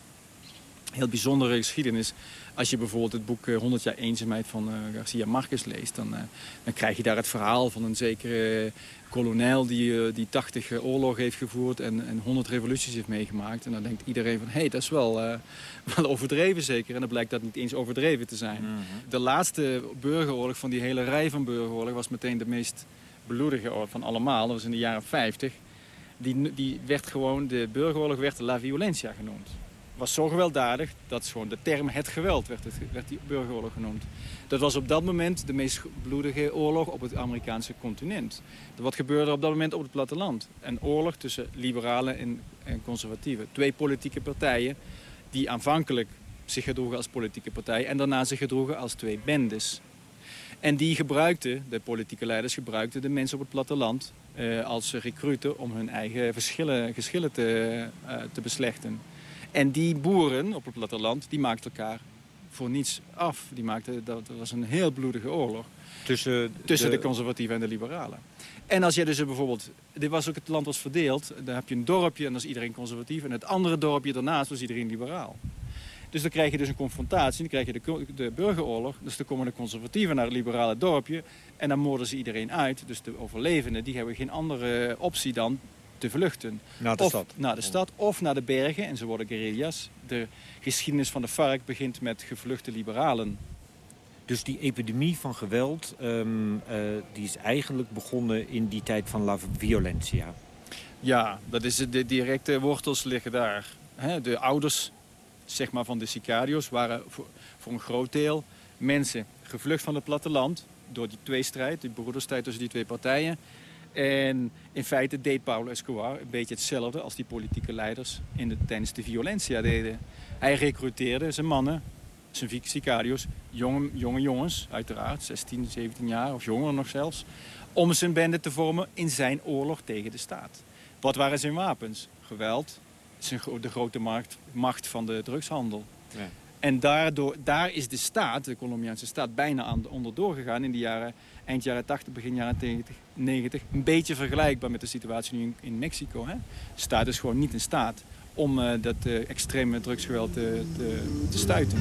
Heel bijzondere geschiedenis. Als je bijvoorbeeld het boek eh, 100 jaar eenzaamheid van eh, Garcia Marquez leest... Dan, eh, dan krijg je daar het verhaal van een zekere kolonel... die, eh, die 80 eh, oorlogen heeft gevoerd en, en 100 revoluties heeft meegemaakt. En dan denkt iedereen van, hé, hey, dat is wel, eh, <laughs> wel overdreven zeker. En dan blijkt dat niet eens overdreven te zijn. De laatste burgeroorlog van die hele rij van burgeroorlog... was meteen de meest bloedige oorlog van allemaal. Dat was in de jaren 50. Die, die werd gewoon, de burgeroorlog werd La Violencia genoemd. Was zo gewelddadig dat gewoon de term het geweld werd, het, werd die burgeroorlog genoemd. Dat was op dat moment de meest bloedige oorlog op het Amerikaanse continent. Wat gebeurde er op dat moment op het platteland? Een oorlog tussen liberalen en, en conservatieven. Twee politieke partijen die aanvankelijk zich gedroegen als politieke partij... en daarna zich gedroegen als twee bendes. En die gebruikten, de politieke leiders gebruikten de mensen op het platteland eh, als recruten om hun eigen verschillen, geschillen te, eh, te beslechten. En die boeren op het platteland, die maakten elkaar voor niets af. Die maakten, dat was een heel bloedige oorlog. Tussen, Tussen de, de conservatieven en de liberalen. En als je dus bijvoorbeeld, dit was ook het land was verdeeld. Dan heb je een dorpje en dan is iedereen conservatief. En het andere dorpje daarnaast was iedereen liberaal. Dus dan krijg je dus een confrontatie, dan krijg je de, de burgeroorlog. Dus dan komen de conservatieven naar het liberale dorpje en dan moorden ze iedereen uit. Dus de overlevenden die hebben geen andere optie dan te vluchten. Naar de of stad. Naar de stad of naar de bergen en ze worden guerrillas. De geschiedenis van de FARC begint met gevluchte liberalen. Dus die epidemie van geweld, ehm, eh, die is eigenlijk begonnen in die tijd van La Violencia. Ja, dat is de directe wortels liggen daar. De ouders zeg maar, van de Sicarios waren voor, voor een groot deel mensen gevlucht van het platteland... door die tweestrijd, die broederstijd tussen die twee partijen. En in feite deed Pablo Escobar een beetje hetzelfde als die politieke leiders in de, tijdens de violentia deden. Hij recruteerde zijn mannen, zijn Sicarios, jonge, jonge jongens uiteraard, 16, 17 jaar of jonger nog zelfs... om zijn bende te vormen in zijn oorlog tegen de staat. Wat waren zijn wapens? Geweld, zijn, de grote markt, macht van de drugshandel. Ja. En daardoor, daar is de staat, de Colombiaanse staat, bijna aan onderdoor gegaan in de jaren, eind jaren 80, begin jaren 90. 90. Een beetje vergelijkbaar met de situatie nu in, Mexico. Hè? Staat is gewoon niet in staat om eh, dat eh, extreme drugsgeweld te, te, te stuiten.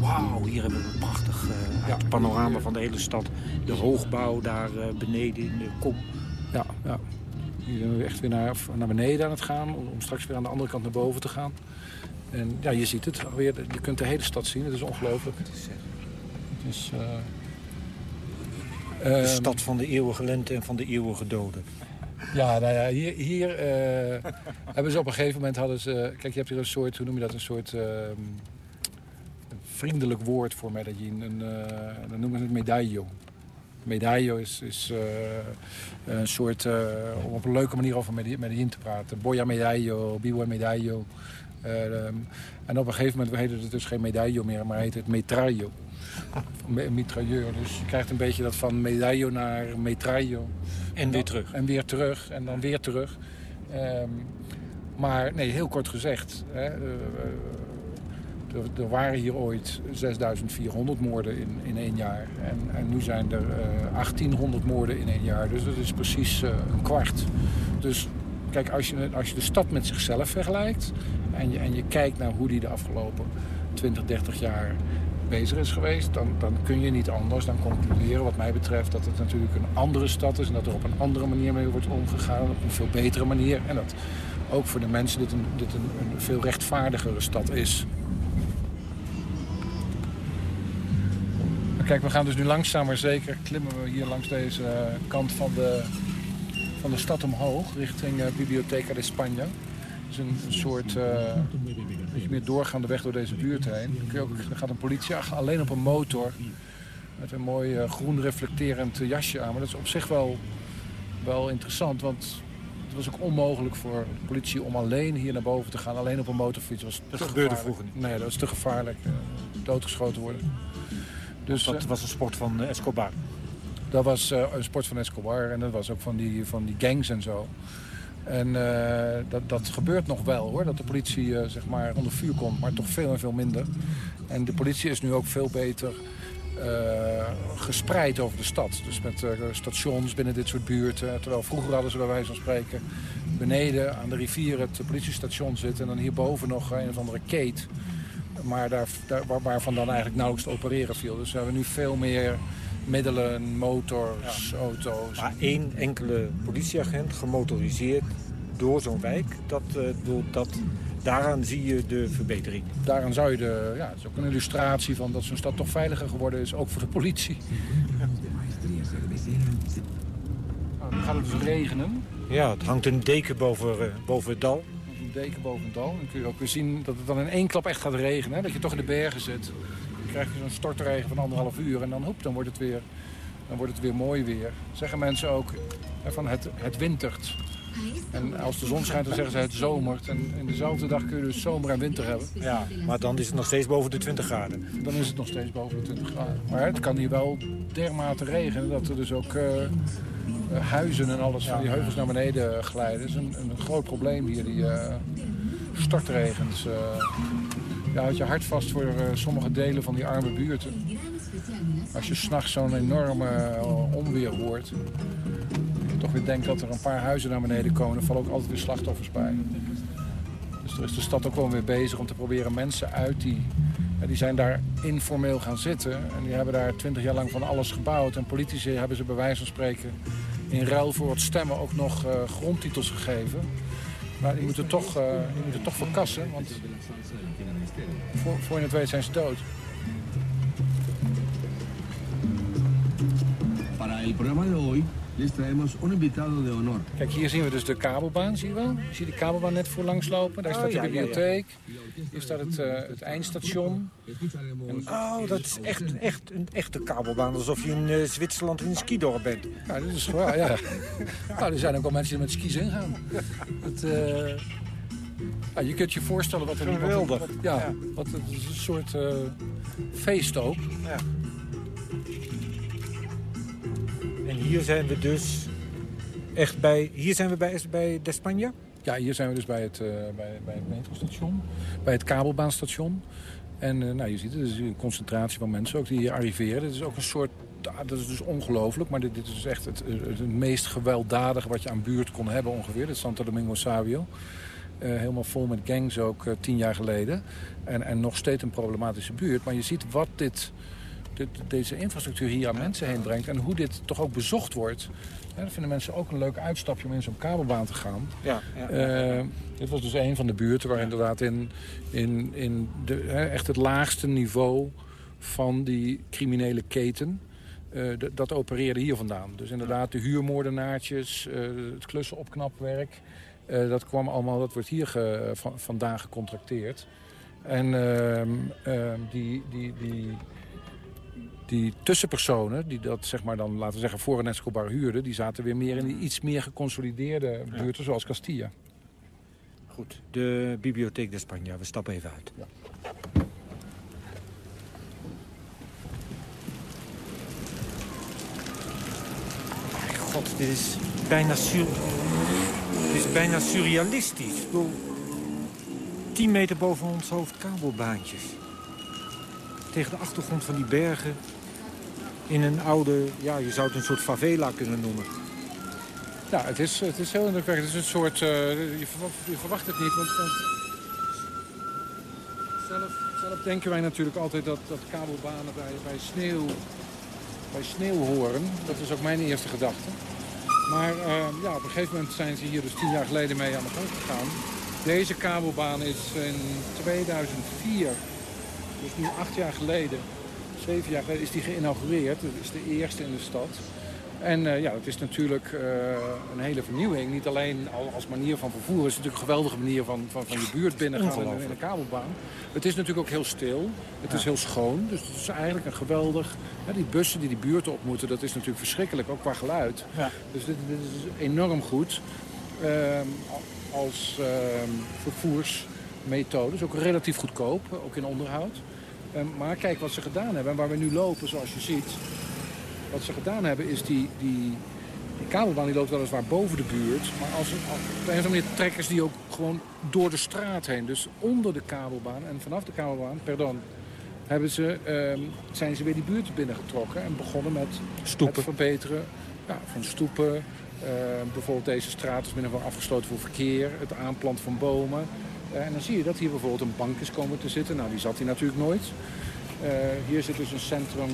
Wauw, hier hebben we een prachtig eh, uit panorama van de hele stad. De hoogbouw daar eh, beneden in de kom. Ja, ja. Hier zijn we echt weer naar, naar beneden aan het gaan... Om, om straks weer aan de andere kant naar boven te gaan. En ja, je ziet het alweer. Je kunt de hele stad zien. Het is ongelooflijk. Het is... eh, De ehm, stad van de eeuwige lente en van de eeuwige doden. Ja, nou ja, hier, hier eh, <laughs> hebben ze op een gegeven moment hadden ze... Kijk, je hebt hier een soort, hoe noem je dat, een soort ehm, vriendelijk woord voor Medellin. Een, eh, dan noemen ze het medaillo. Medaillo is, is eh, een soort, eh, om op een leuke manier over Medellin te praten. Boya Medaillo, Biwa Medaillo. Ehm, en op een gegeven moment heette het dus geen medaille meer, maar heette het metraillo. <laughs> Me- Mitrailleur. Dus je krijgt een beetje dat van medaillo naar metraillo. En weer terug. En weer terug. En dan weer terug. Ehm, maar nee, heel kort gezegd. Hè, er, er waren hier ooit 6400 moorden in, in één jaar. En, en nu zijn er eh 1800 moorden in één jaar. Dus dat is precies eh, een kwart. Dus kijk, als je, als je de stad met zichzelf vergelijkt... en je, en je kijkt naar hoe die de afgelopen 20, 30 jaar bezig is geweest... Dan, dan kun je niet anders dan concluderen, wat mij betreft... dat het natuurlijk een andere stad is... en dat er op een andere manier mee wordt omgegaan. Op een veel betere manier. En dat ook voor de mensen dit een, dit een veel rechtvaardigere stad is. Kijk, we gaan dus nu langzaam maar zeker klimmen we hier langs deze eh, kant van de, van de stad omhoog, richting eh, Biblioteca de España. Het is een, een soort eh, beetje meer doorgaande weg door deze buurt heen. Dan ook, er gaat een politieagent alleen op een motor met een mooi groen reflecterend jasje aan. Maar dat is op zich wel, wel interessant, want het was ook onmogelijk voor de politie om alleen hier naar boven te gaan. Alleen op een motorfiets was Dat gebeurde vroeger niet. Nee, dat was te gevaarlijk. doodgeschoten worden. Dus dat eh, was een sport van eh, Escobar. dat was eh, een sport van Escobar en dat was ook van die, van die gangs en zo. En dat, dat gebeurt nog wel hoor, dat de politie zeg maar onder vuur komt, maar toch veel en veel minder. En de politie is nu ook veel beter gespreid over de stad. Dus met stations binnen dit soort buurten. Terwijl vroeger hadden ze bij wijze van spreken beneden aan de rivier het politiestation zitten. En dan hierboven nog een of andere keet. Maar daar, daar, waar- waarvan dan eigenlijk nauwelijks te opereren viel. Dus we hebben nu veel meer middelen, motors, auto's. Maar één enkele politieagent gemotoriseerd door zo'n wijk, dat, eh, door dat, daaraan zie je de verbetering. Daaraan zou je de... Ja, het is ook een illustratie van dat zo'n stad toch veiliger geworden is. Ook voor de politie. Dan gaat het dus regenen. Ja, het hangt een deken boven, eh, boven het dal. Een deken boven het dal. Dan kun je ook weer zien dat het dan in één klap echt gaat regenen. Hè? Dat je toch in de bergen zit. Dan krijg je zo'n stortregen van anderhalf uur. En dan, hoep, dan, wordt het weer, dan wordt het weer mooi weer. Zeggen mensen ook hè, van het, het wintert. En als de zon schijnt, dan zeggen ze het zomert. En in dezelfde dag kun je dus zomer en winter hebben. Ja, maar dan is het nog steeds boven de 20 graden. Dan is het nog steeds boven de 20 graden. Maar het kan hier wel dermate regenen dat er dus ook eh, huizen en alles van die heuvels naar beneden glijden. Dat is een, groot probleem hier, die eh, stortregens. eh. ja, houd je hart vast voor eh, sommige delen van die arme buurten. Als je s'nachts zo'n enorme eh, onweer hoort... je toch weer denkt dat er een paar huizen naar beneden komen... dan vallen ook altijd weer slachtoffers bij. Dus er is de stad ook wel weer bezig om te proberen mensen uit die... die zijn daar informeel gaan zitten en die hebben daar twintig jaar lang van alles gebouwd. En politici hebben ze bij wijze van spreken in ruil voor wat stemmen ook nog eh, grondtitels gegeven. Maar die moeten toch, eh die moeten toch verkassen, want voor, voor je het weet zijn ze dood. Para el programa de hoy les traemos un invitado de honor. Kijk, hier zien we dus de kabelbaan, zie je wel? Zie je de kabelbaan net voor langs lopen? Daar Oh, staat de ja, ja, ja. bibliotheek. Hier staat het, eh, het eindstation. En- Oh, dat is echt, echt een echte kabelbaan. Alsof je in eh, Zwitserland in een skidorp bent. Ja, dit is waar, ja. <laughs> nou, er zijn ook wel mensen die met skis ingaan. Het, eh, ja, je kunt je voorstellen wat er Geweldig. wat- ja, Wat, het is een soort eh, feest ook. Ja. En hier zijn we dus echt bij... Hier zijn we bij, bij de Spanje? Ja, hier zijn we dus bij het, eh, bij, bij het metrostation. Bij het kabelbaanstation. En eh, nou, je ziet het, is een concentratie van mensen ook die hier arriveren. Dit is ook een soort... ah, Dat is dus ongelooflijk, maar dit, is echt het, het, het meest gewelddadige wat je aan buurt kon hebben ongeveer. Dit is Santo Domingo Savio. Eh, helemaal vol met gangs ook tien jaar geleden. En, en nog steeds een problematische buurt. Maar je ziet wat dit, dit, deze infrastructuur hier aan mensen heen brengt. En hoe dit toch ook bezocht wordt. Ja, dat vinden mensen ook een leuk uitstapje om in zo'n kabelbaan te gaan. Ja, ja. Eh, dit was dus een van de buurten waar inderdaad in, in, in de, hè, echt het laagste niveau van die criminele keten... eh, dat opereerde hier vandaan. Dus inderdaad de huurmoordenaartjes, eh, het klussenopknapwerk... eh, dat kwam allemaal, dat wordt hier ge- van, vandaan gecontracteerd. En ehm, ehm, die, die, die, die tussenpersonen, die dat zeg maar dan, laten we zeggen, voor een Escobar huurden... die zaten weer meer in die iets meer geconsolideerde buurten, zoals Castilla. Goed, de Bibliotheek de Spanje. We stappen even uit. God, dit is bijna, sur... dit is bijna surrealistisch. Ik bedoel, 10 meter boven ons hoofd kabelbaantjes. Tegen de achtergrond van die bergen in een oude, ja, je zou het een soort favela kunnen noemen. Ja, het is, het is heel indrukwekkend. Het is een soort... eh, je, verwacht, het niet, want... zelf, denken wij natuurlijk altijd dat, dat kabelbanen bij, sneeuw, bij sneeuw horen. Dat is ook mijn eerste gedachte. Maar eh, ja, op een gegeven moment zijn ze hier dus tien jaar geleden mee aan de gang gegaan. Deze kabelbaan is in 2004, dus nu acht jaar geleden, zeven jaar geleden, is die geïnaugureerd. Dat is de eerste in de stad. En eh, ja, het is natuurlijk eh, een hele vernieuwing. Niet alleen al als manier van vervoer. Het is natuurlijk een geweldige manier van, van, van je buurt binnengaan in, in een kabelbaan. Het is natuurlijk ook heel stil. Het is heel schoon. Dus het is eigenlijk een geweldig... Ja, die bussen die die buurten op moeten, dat is natuurlijk verschrikkelijk. Ook qua geluid. Ja. Dus dit, dit is enorm goed. Ehm, als ehm, vervoersmethode. Dus ook relatief goedkoop. Ook in onderhoud. Maar kijk wat ze gedaan hebben. En waar we nu lopen, zoals je ziet... Wat ze gedaan hebben is die, die, die kabelbaan die loopt weliswaar boven de buurt. Maar als, op een of andere ze die ook gewoon door de straat heen. Dus onder de kabelbaan en vanaf de kabelbaan, pardon, hebben ze, ehm, zijn ze weer die buurt binnengetrokken. En begonnen met Stoepen. het verbeteren ja, van stoepen. Ehm, bijvoorbeeld deze straat is min of meer afgesloten voor verkeer. Het aanplanten van bomen. Eh, en dan zie je dat hier bijvoorbeeld een bank is komen te zitten. Nou, die zat hier natuurlijk nooit. Eh, hier zit dus een centrum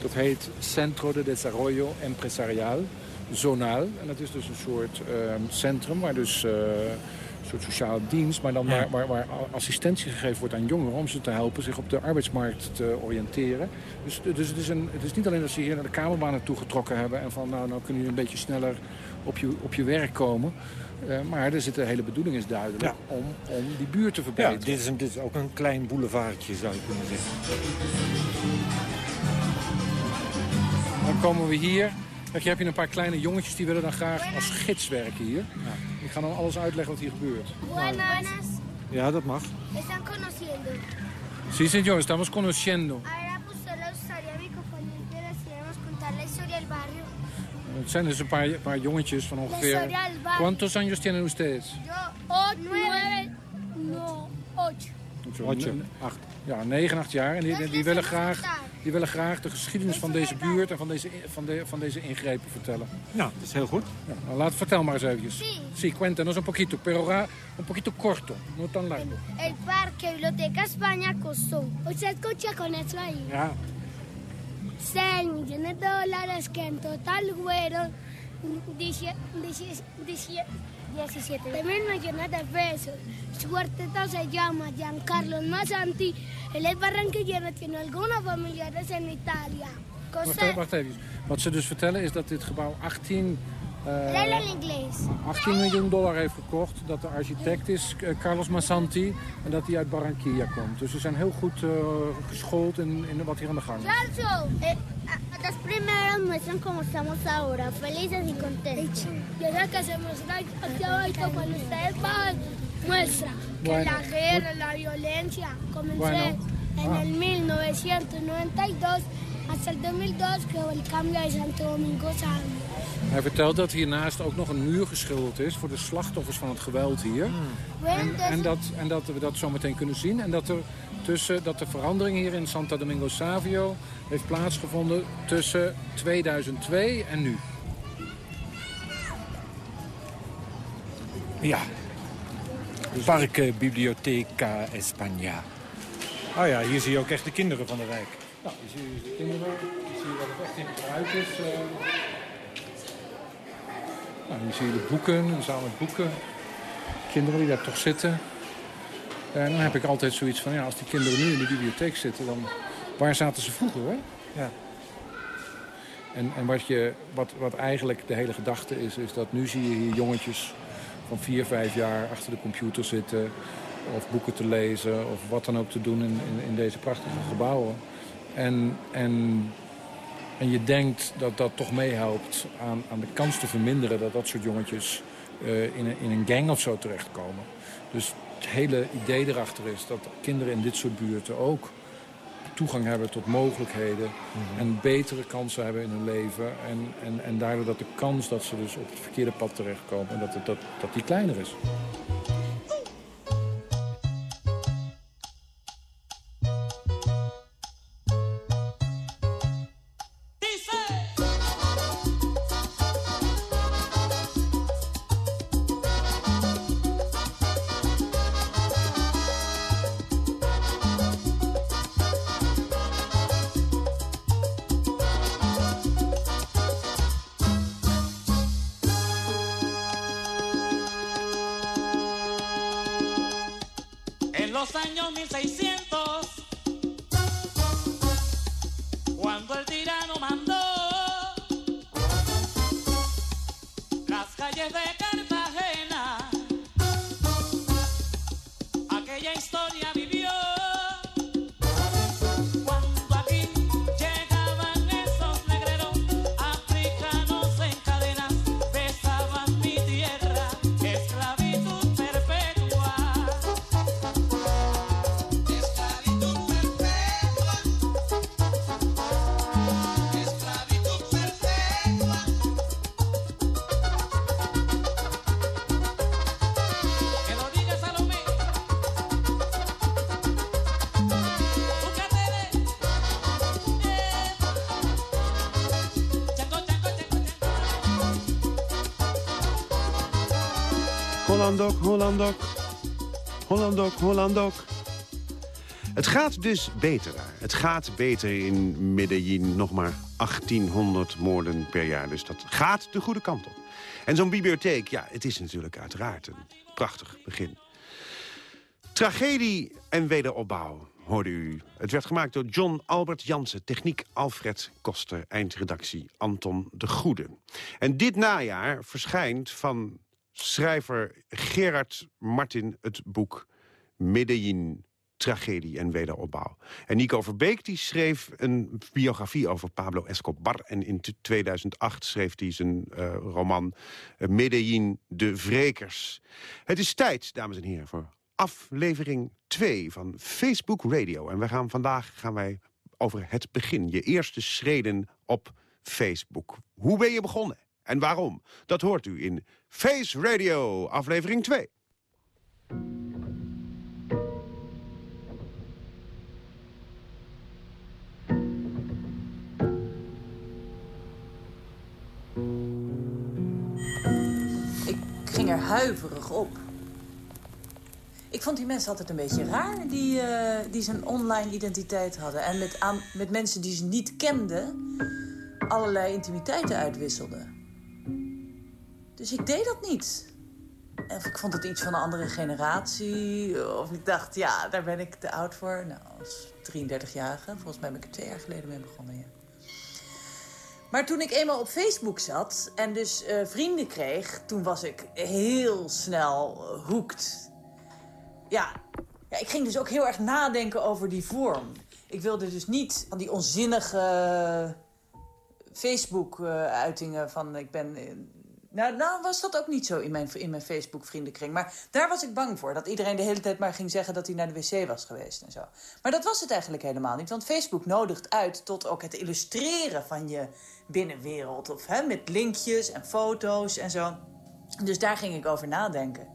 dat heet Centro de Desarrollo Empresarial Zonal. En dat is dus een soort ehm, centrum waar dus eh, een soort sociale dienst... maar dan waar, waar, waar assistentie gegeven wordt aan jongeren... om ze te helpen zich op de arbeidsmarkt te oriënteren. Dus, dus het, is een, het is niet alleen dat ze hier naar de kamerbaan naartoe getrokken hebben... en van nou, nou kunnen jullie een beetje sneller op je, op je werk komen... Eh, maar er zit de hele bedoeling is duidelijk om, om die buurt te Ja, verbeteren. dit is, een, dit is ook een klein boulevardje, zou je kunnen zeggen. Dan komen we hier. Kijk, hier heb je een paar kleine jongetjes die willen dan graag als gids werken hier. Die gaan dan alles uitleggen wat hier gebeurt. Buenas, Ja, dat mag. están conociendo. Sí, señor, estamos conociendo. Het zijn dus een paar, paar jongetjes van ongeveer... ¿Cuántos años tienen ustedes? Yo, ocho, nueve, no, ocho. Ocho. Acht. Ja, negen, acht jaar. En die, die, willen graag, die willen graag de geschiedenis van deze buurt en van deze, van de, van deze ingrepen vertellen. Ja, dat is heel goed. Ja, nou, laat, vertel maar eens eventjes. Sí, cuéntanos un poquito, pero ra- un poquito corto, no tan largo. El parque Biblioteca España costó. ¿Usted escucha con eso ahí? Ja, 6 millones de dólares que en total fueron 17 mil millones de pesos. Su cuarteto se llama Giancarlo Massanti. Él es barranquillero, tiene algunos familiares en Italia. wacht, wacht even. Wat ze dus vertellen is dat dit gebouw 18, eh, Léelo en inglés. 18 miljoen dollar heeft gekocht. Dat de architect is eh, Carlos Massanti en dat hij uit Barranquilla komt. Dus ze zijn heel goed eh, geschoold in, in wat hier aan de gang is. Charles, eh, a- los primeros muestran cómo estamos ahora, felices y contentos. Y ahora que muestra aquí abajo cuando ustedes bajan, muestra que la guerra, la violencia comenzó en ah. el 1992 hasta el 2002 que fue el cambio de Santo Domingo Sabio. Hij vertelt dat hiernaast ook nog een muur geschilderd is voor de slachtoffers van het geweld hier. En, en, dat, en dat we dat zometeen kunnen zien. En dat, er tussen, dat de verandering hier in Santo Domingo Savio heeft plaatsgevonden tussen 2002 en nu. Ja. Parque Biblioteca España. Oh ja, hier zie je ook echt de kinderen van de wijk. Nou, je ziet hier de kinderen, je ziet dat het echt in gebruik is. eh. Nou, hier zie je de boeken, een zaal met boeken. Kinderen die daar toch zitten. En dan heb ik altijd zoiets van, ja, als die kinderen nu in de bibliotheek zitten, dan waar zaten ze vroeger, hè? Ja. En, en wat, je, wat, wat eigenlijk de hele gedachte is, is dat nu zie je hier jongetjes van vier, vijf jaar achter de computer zitten. Of boeken te lezen, of wat dan ook te doen in, in, in deze prachtige gebouwen. En, en, en je denkt dat dat toch meehelpt aan, aan de kans te verminderen dat dat soort jongetjes eh, in, een, in een gang of zo terechtkomen. Dus het hele idee erachter is dat kinderen in dit soort buurten ook toegang hebben tot mogelijkheden... en betere kansen hebben in hun leven. En, en, en daardoor dat de kans dat ze dus op het verkeerde pad terechtkomen... dat, dat, dat die kleiner is. Hollandok, Hollandok. Hollandok, Hollandok. Het gaat dus beter. Het gaat beter in Medellin. Nog maar 1800 moorden per jaar. Dus dat gaat de goede kant op. En zo'n bibliotheek, ja, het is natuurlijk uiteraard een prachtig begin. Tragedie en wederopbouw, hoorde u. Het werd gemaakt door John Albert Jansen, techniek Alfred Koster, eindredactie Anton de Goede. En dit najaar verschijnt van schrijver Gerard Martin het boek Medellin, tragedie en wederopbouw. En Nico Verbeek die schreef een biografie over Pablo Escobar... en in 2008 schreef hij zijn eh, roman eh, Medellin, de wrekers. Het is tijd, dames en heren, voor aflevering 2 van Facebook Radio. En we gaan vandaag gaan wij over het begin, je eerste schreden op Facebook. Hoe ben je begonnen en waarom? Dat hoort u in Face Radio, aflevering 2. Ik ging er huiverig op. Ik vond die mensen altijd een beetje raar die, eh, die zijn online identiteit hadden. En met, aan, met mensen die ze niet kenden allerlei intimiteiten uitwisselden. Dus ik deed dat niet. Of ik vond het iets van een andere generatie. Of ik dacht, ja, daar ben ik te oud voor. Nou, als 33-jarige. Volgens mij ben ik er twee jaar geleden mee begonnen, ja. Maar toen ik eenmaal op Facebook zat en dus eh, vrienden kreeg... toen was ik heel snel eh, hooked. Ja. ja, ik ging dus ook heel erg nadenken over die vorm. Ik wilde dus niet van die onzinnige Facebook-uitingen van ik ben... nou, nou was dat ook niet zo in mijn, in mijn Facebook-vriendenkring. Maar daar was ik bang voor. Dat iedereen de hele tijd maar ging zeggen dat hij naar de wc was geweest en zo. Maar dat was het eigenlijk helemaal niet. Want Facebook nodigt uit tot ook het illustreren van je binnenwereld. Of hè, met linkjes en foto's en zo. Dus daar ging ik over nadenken.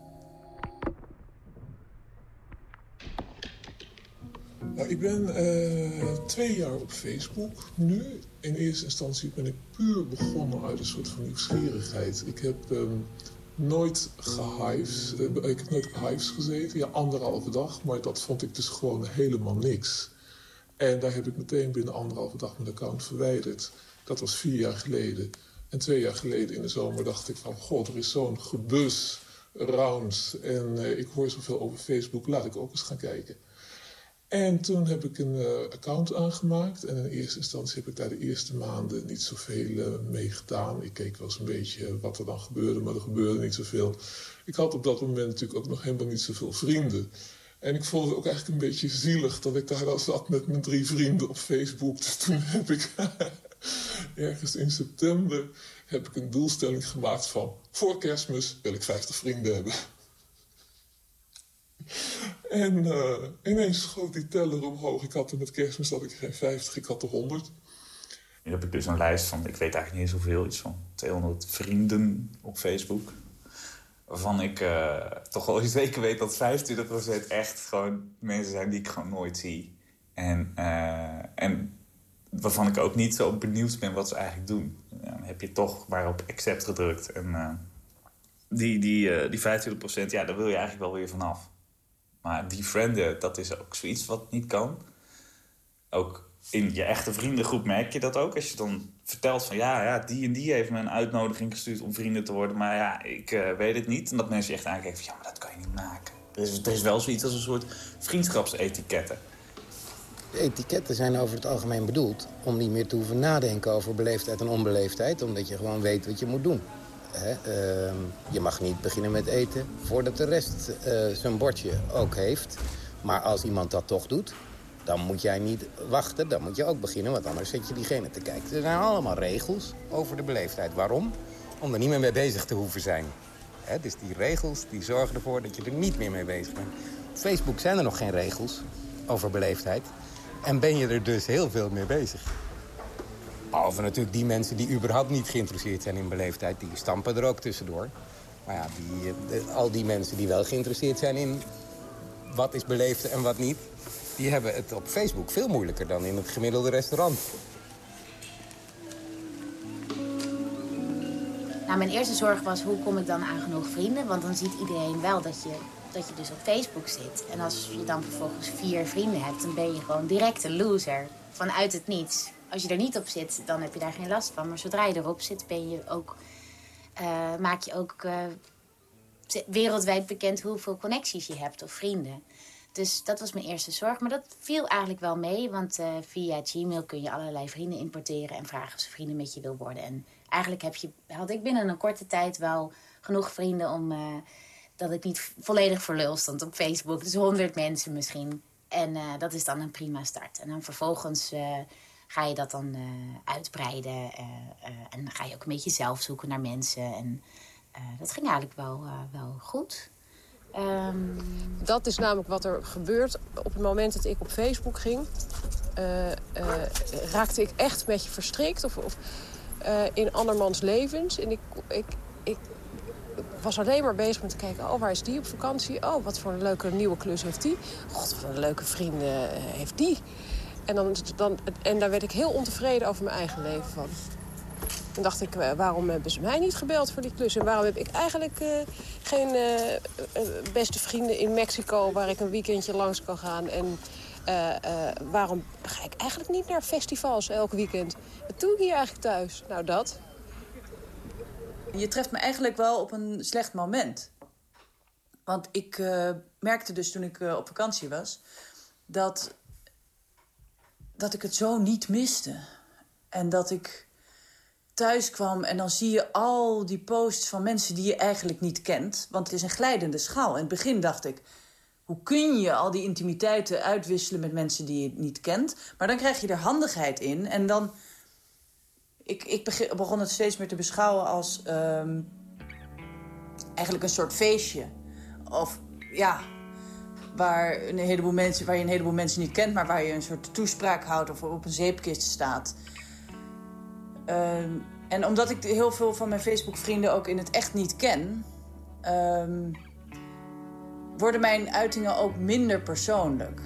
Nou, ik ben eh, twee jaar op Facebook nu. In eerste instantie ben ik puur begonnen uit een soort van nieuwsgierigheid. Ik heb ehm, nooit gehives, eh, ik heb nooit gezeten. Ja, anderhalve dag, maar dat vond ik dus gewoon helemaal niks. En daar heb ik meteen binnen anderhalve dag mijn account verwijderd. Dat was vier jaar geleden. En twee jaar geleden in de zomer dacht ik van... god, er is zo'n gebus round en eh, ik hoor zoveel over Facebook. Laat ik ook eens gaan kijken. En toen heb ik een eh, account aangemaakt. En in eerste instantie heb ik daar de eerste maanden niet zoveel uh, mee gedaan. Ik keek wel eens een beetje wat er dan gebeurde, maar er gebeurde niet zoveel. Ik had op dat moment natuurlijk ook nog helemaal niet zoveel vrienden. En ik het ook eigenlijk een beetje zielig dat ik daar dan zat met mijn drie vrienden op Facebook. Dus toen heb ik <laughs> Ergens in september heb ik een doelstelling gemaakt van... voor kerstmis wil ik 50 vrienden hebben. <laughs> En eh, ineens schoot die teller omhoog. Ik had er met kerstmis had ik geen 50, ik had er 100. Nu heb ik dus een lijst van, ik weet eigenlijk niet eens hoeveel, iets van 200 vrienden op Facebook. Waarvan ik eh, toch wel zeker weet dat 25% echt gewoon mensen zijn die ik gewoon nooit zie. En, eh, en waarvan ik ook niet zo benieuwd ben wat ze eigenlijk doen. Dan heb je toch maar op accept gedrukt. En die, die, die 25%, ja, daar wil je eigenlijk wel weer vanaf. Maar die frienden, dat is ook zoiets wat niet kan. Ook in je echte vriendengroep merk je dat ook. Als je dan vertelt van ja, ja die en die heeft me een uitnodiging gestuurd om vrienden te worden. Maar ja, ik eh, weet het niet. En dat mensen je echt aankijken van ja, maar dat kan je niet maken. Er is, is wel zoiets als een soort vriendschapsetiketten. De etiketten zijn over het algemeen bedoeld om niet meer te hoeven nadenken over beleefdheid en onbeleefdheid. Omdat je gewoon weet wat je moet doen. Hè? ehm, je mag niet beginnen met eten voordat de rest eh, zijn bordje ook heeft. Maar als iemand dat toch doet, dan moet jij niet wachten. Dan moet je ook beginnen, want anders zet je diegene te kijken. Er zijn allemaal regels over de beleefdheid. Waarom? Om er niet meer mee bezig te hoeven zijn. Hè, dus die regels die zorgen ervoor dat je er niet meer mee bezig bent. Op Facebook zijn er nog geen regels over beleefdheid. En ben je er dus heel veel mee bezig. Behalve natuurlijk die mensen die überhaupt niet geïnteresseerd zijn in beleefdheid. Die stampen er ook tussendoor. Maar ja, die, eh, al die mensen die wel geïnteresseerd zijn in wat is beleefd en wat niet... die hebben het op Facebook veel moeilijker dan in het gemiddelde restaurant. Nou, mijn eerste zorg was hoe kom ik dan aan genoeg vrienden? Want dan ziet iedereen wel dat je, dat je dus op Facebook zit. En als je dan vervolgens vier vrienden hebt, dan ben je gewoon direct een loser. Vanuit het niets. Als je er niet op zit, dan heb je daar geen last van. Maar zodra je erop zit, ben je ook, eh, maak je ook eh, wereldwijd bekend hoeveel connecties je hebt of vrienden. Dus dat was mijn eerste zorg. Maar dat viel eigenlijk wel mee. Want eh, via Gmail kun je allerlei vrienden importeren en vragen of ze vrienden met je wil worden. En eigenlijk heb je, had ik binnen een korte tijd wel genoeg vrienden om dat ik niet volledig voor lul stond op Facebook. Dus honderd mensen misschien. En dat is dan een prima start. En dan vervolgens ga je dat dan eh, uitbreiden. eh, eh, en ga je ook een beetje zelf zoeken naar mensen. En dat ging eigenlijk wel, wel goed. Ehm, Dat is namelijk wat er gebeurt op het moment dat ik op Facebook ging. raakte ik echt een beetje verstrikt of, of, eh, in andermans levens. En ik, ik, ik was alleen maar bezig met te kijken... oh, waar is die op vakantie? Oh, wat voor een leuke nieuwe klus heeft die? God, wat een leuke vrienden heeft die? En, dan, dan, en daar werd ik heel ontevreden over mijn eigen leven van. Toen dacht ik, eh, waarom hebben ze mij niet gebeld voor die klus? En waarom heb ik eigenlijk eh, geen eh, beste vrienden in Mexico... waar ik een weekendje langs kan gaan? En waarom ga ik eigenlijk niet naar festivals elk weekend? Wat doe ik hier eigenlijk thuis? Nou, dat. Je treft me eigenlijk wel op een slecht moment. Want ik merkte dus toen ik op vakantie was... Dat, dat ik het zo niet miste. En dat ik thuis kwam en dan zie je al die posts van mensen die je eigenlijk niet kent. Want het is een glijdende schaal. In het begin dacht ik... Hoe kun je al die intimiteiten uitwisselen met mensen die je niet kent? Maar dan krijg je er handigheid in. En dan ik, ik beg- begon het steeds meer te beschouwen als ehm, eigenlijk een soort feestje. Of ja, waar, een heleboel mensen, waar je een heleboel mensen niet kent, maar waar je een soort toespraak houdt of op een zeepkist staat. Ehm, en omdat ik heel veel van mijn Facebook-vrienden ook in het echt niet ken, ehm, worden mijn uitingen ook minder persoonlijk.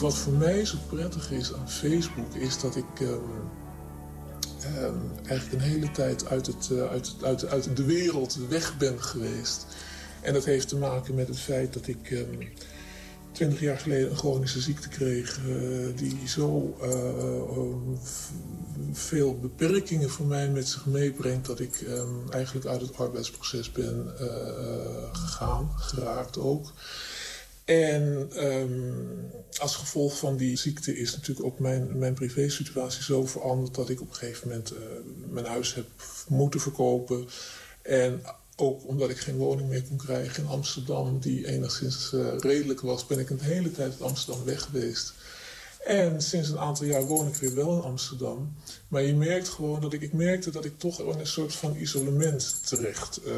Wat voor mij zo prettig is aan Facebook is dat ik ehm, eigenlijk een hele tijd uit, het, eh, uit, uit, uit de wereld weg ben geweest. En dat heeft te maken met het feit dat ik ehm, twintig jaar geleden een chronische ziekte kreeg... eh, die zo eh, ehm, veel beperkingen voor mij met zich meebrengt... dat ik ehm, eigenlijk uit het arbeidsproces ben eh, eh, gegaan, geraakt ook... En ehm, als gevolg van die ziekte is natuurlijk ook mijn, mijn privésituatie zo veranderd... dat ik op een gegeven moment eh, mijn huis heb moeten verkopen. En ook omdat ik geen woning meer kon krijgen in Amsterdam... die enigszins eh, redelijk was, ben ik een hele tijd uit Amsterdam weg geweest. En sinds een aantal jaar woon ik weer wel in Amsterdam. Maar je merkt gewoon dat ik, ik merkte dat ik toch in een soort van isolement terecht eh,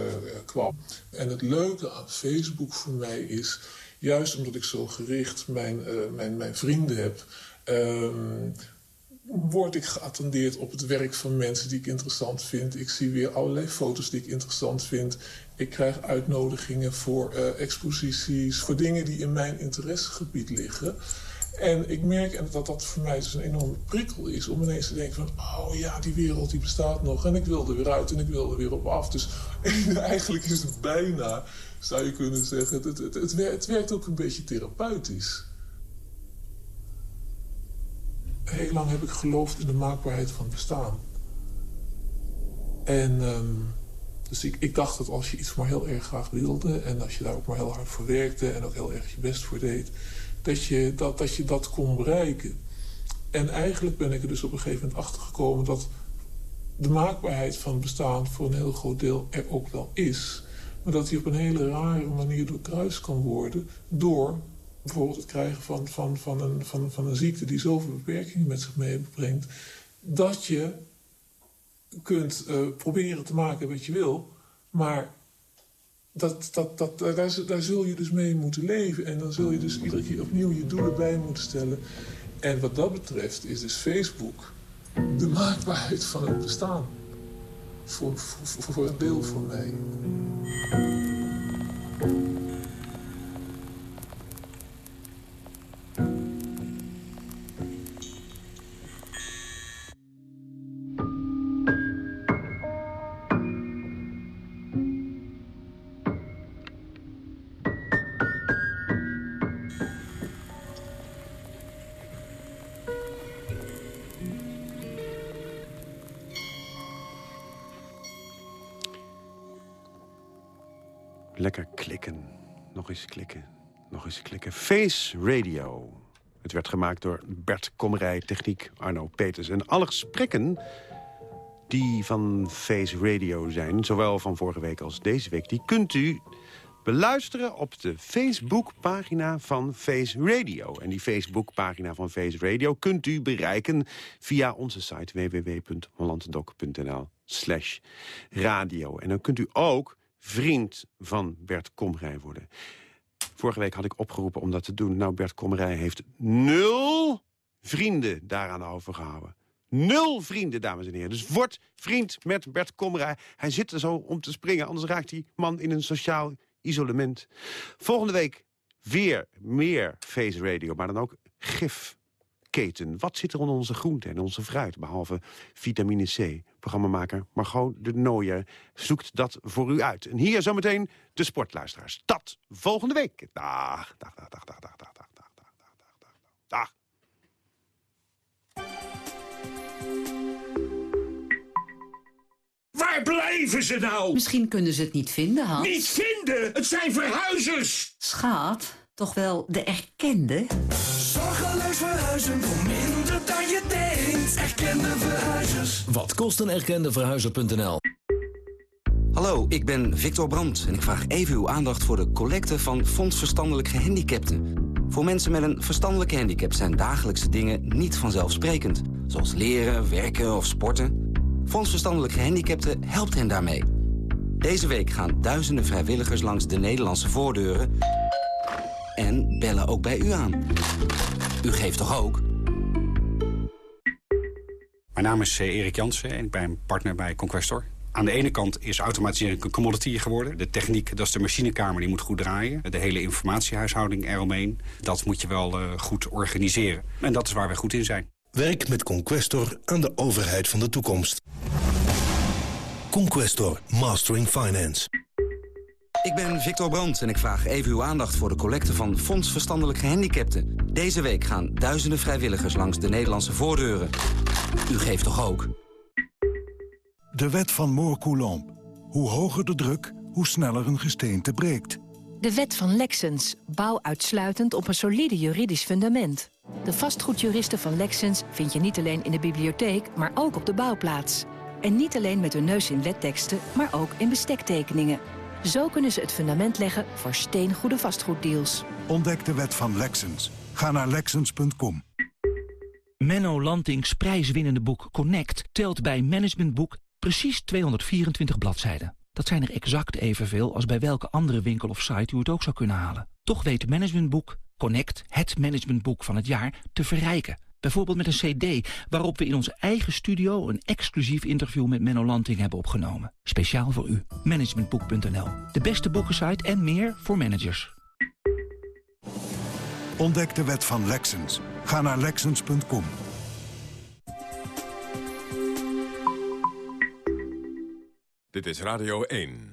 kwam. En het leuke aan Facebook voor mij is, juist omdat ik zo gericht mijn, eh, mijn, mijn vrienden heb... ehm, word ik geattendeerd op het werk van mensen die ik interessant vind. Ik zie weer allerlei foto's die ik interessant vind. Ik krijg uitnodigingen voor eh, exposities, voor dingen die in mijn interessegebied liggen. En ik merk dat dat voor mij dus een enorme prikkel is om ineens te denken van... oh ja, die wereld die bestaat nog en ik wil er weer uit en ik wil er weer op af. Dus <laughs> eigenlijk is het bijna, zou je kunnen zeggen, het, het, het, het wer- het werkt ook een beetje therapeutisch. Heel lang heb ik geloofd in de maakbaarheid van het bestaan. En ehm, dus ik, ik dacht dat als je iets maar heel erg graag wilde... en als je daar ook maar heel hard voor werkte en ook heel erg je best voor deed... dat je dat, je dat kon bereiken. En eigenlijk ben ik er dus op een gegeven moment achter gekomen... dat de maakbaarheid van bestaan voor een heel groot deel er ook wel is... maar dat die op een hele rare manier doorkruist kan worden... door bijvoorbeeld het krijgen van, van, van, een, van, van een ziekte die zoveel beperkingen met zich meebrengt, dat je kunt eh, proberen te maken wat je wil, maar dat, dat, dat, daar, z- daar zul je dus mee moeten leven. En dan zul je dus iedere keer opnieuw je doelen bij moeten stellen. En wat dat betreft is dus Facebook de maakbaarheid van het bestaan. Voor, voor, voor, een deel van mij. Lekker klikken. Nog eens klikken. Nog eens klikken. Face Radio. Het werd gemaakt door Bert Kommerij, techniek Arno Peters. En alle gesprekken die van Face Radio zijn... zowel van vorige week als deze week... die kunt u beluisteren op de Facebookpagina van Face Radio. En die Facebookpagina van Face Radio kunt u bereiken... via onze site www.hollanddoc.nl slash radio. En dan kunt u ook vriend van Bert Komrij worden. Vorige week had ik opgeroepen om dat te doen. Nou, Bert Komrij heeft nul vrienden daaraan overgehouden. Nul vrienden, dames en heren. Dus word vriend met Bert Komrij. Hij zit er zo om te springen, anders raakt die man in een sociaal isolement. Volgende week weer meer Face Radio, maar dan ook gifketen. Wat zit er onder onze groente en onze fruit, behalve vitamine C? Programmamaker Margot de Nooijer zoekt dat voor u uit. En hier zometeen de sportluisteraars. Dat volgende week. Dag, dag, dag, dag, dag, dag, dag, dag, dag, dag, dag, dag, dag, dag. Waar blijven ze nou? Misschien kunnen ze het niet vinden, Hans. Niet vinden! Het zijn verhuizers! Schaat, toch wel de erkende? Verhuizen voor minder dan je denkt. Erkende verhuizers. Wat kost een erkende verhuizer.nl? Hallo, ik ben Victor Brandt en ik vraag even uw aandacht voor de collecte van Fonds Verstandelijk Gehandicapten. Voor mensen met een verstandelijke handicap zijn dagelijkse dingen niet vanzelfsprekend. Zoals leren, werken of sporten. Fonds Verstandelijk Gehandicapten helpt hen daarmee. Deze week gaan duizenden vrijwilligers langs de Nederlandse voordeuren... en bellen ook bij u aan. U geeft toch ook? Mijn naam is eh, Erik Jansen en ik ben partner bij Conquestor. Aan de ene kant is automatisering een commodity geworden. De techniek, dat is de machinekamer, die moet goed draaien. De hele informatiehuishouding eromheen, dat moet je wel eh, goed organiseren. En dat is waar wij goed in zijn. Werk met Conquestor aan de overheid van de toekomst. Conquestor, Mastering Finance. Ik ben Victor Brandt en ik vraag even uw aandacht voor de collecte van Fonds Verstandelijk Gehandicapten. Deze week gaan duizenden vrijwilligers langs de Nederlandse voordeuren. U geeft toch ook? De wet van Moore-Coulomb. Hoe hoger de druk, hoe sneller een gesteente breekt. De wet van Lexens. Bouw uitsluitend op een solide juridisch fundament. De vastgoedjuristen van Lexens vind je niet alleen in de bibliotheek, maar ook op de bouwplaats. En niet alleen met hun neus in wetteksten, maar ook in bestektekeningen. Zo kunnen ze het fundament leggen voor steengoede vastgoeddeals. Ontdek de wet van Lexens. Ga naar Lexens.com. Menno Lantings prijswinnende boek Connect telt bij Managementboek precies 224 bladzijden. Dat zijn er exact evenveel als bij welke andere winkel of site u het ook zou kunnen halen. Toch weet Managementboek Connect, het managementboek van het jaar, te verrijken. Bijvoorbeeld met een cd waarop we in onze eigen studio... een exclusief interview met Menno Lanting hebben opgenomen. Speciaal voor u. Managementboek.nl. De beste boekensite en meer voor managers. Ontdek de wet van Lexens. Ga naar Lexens.com. Dit is Radio 1.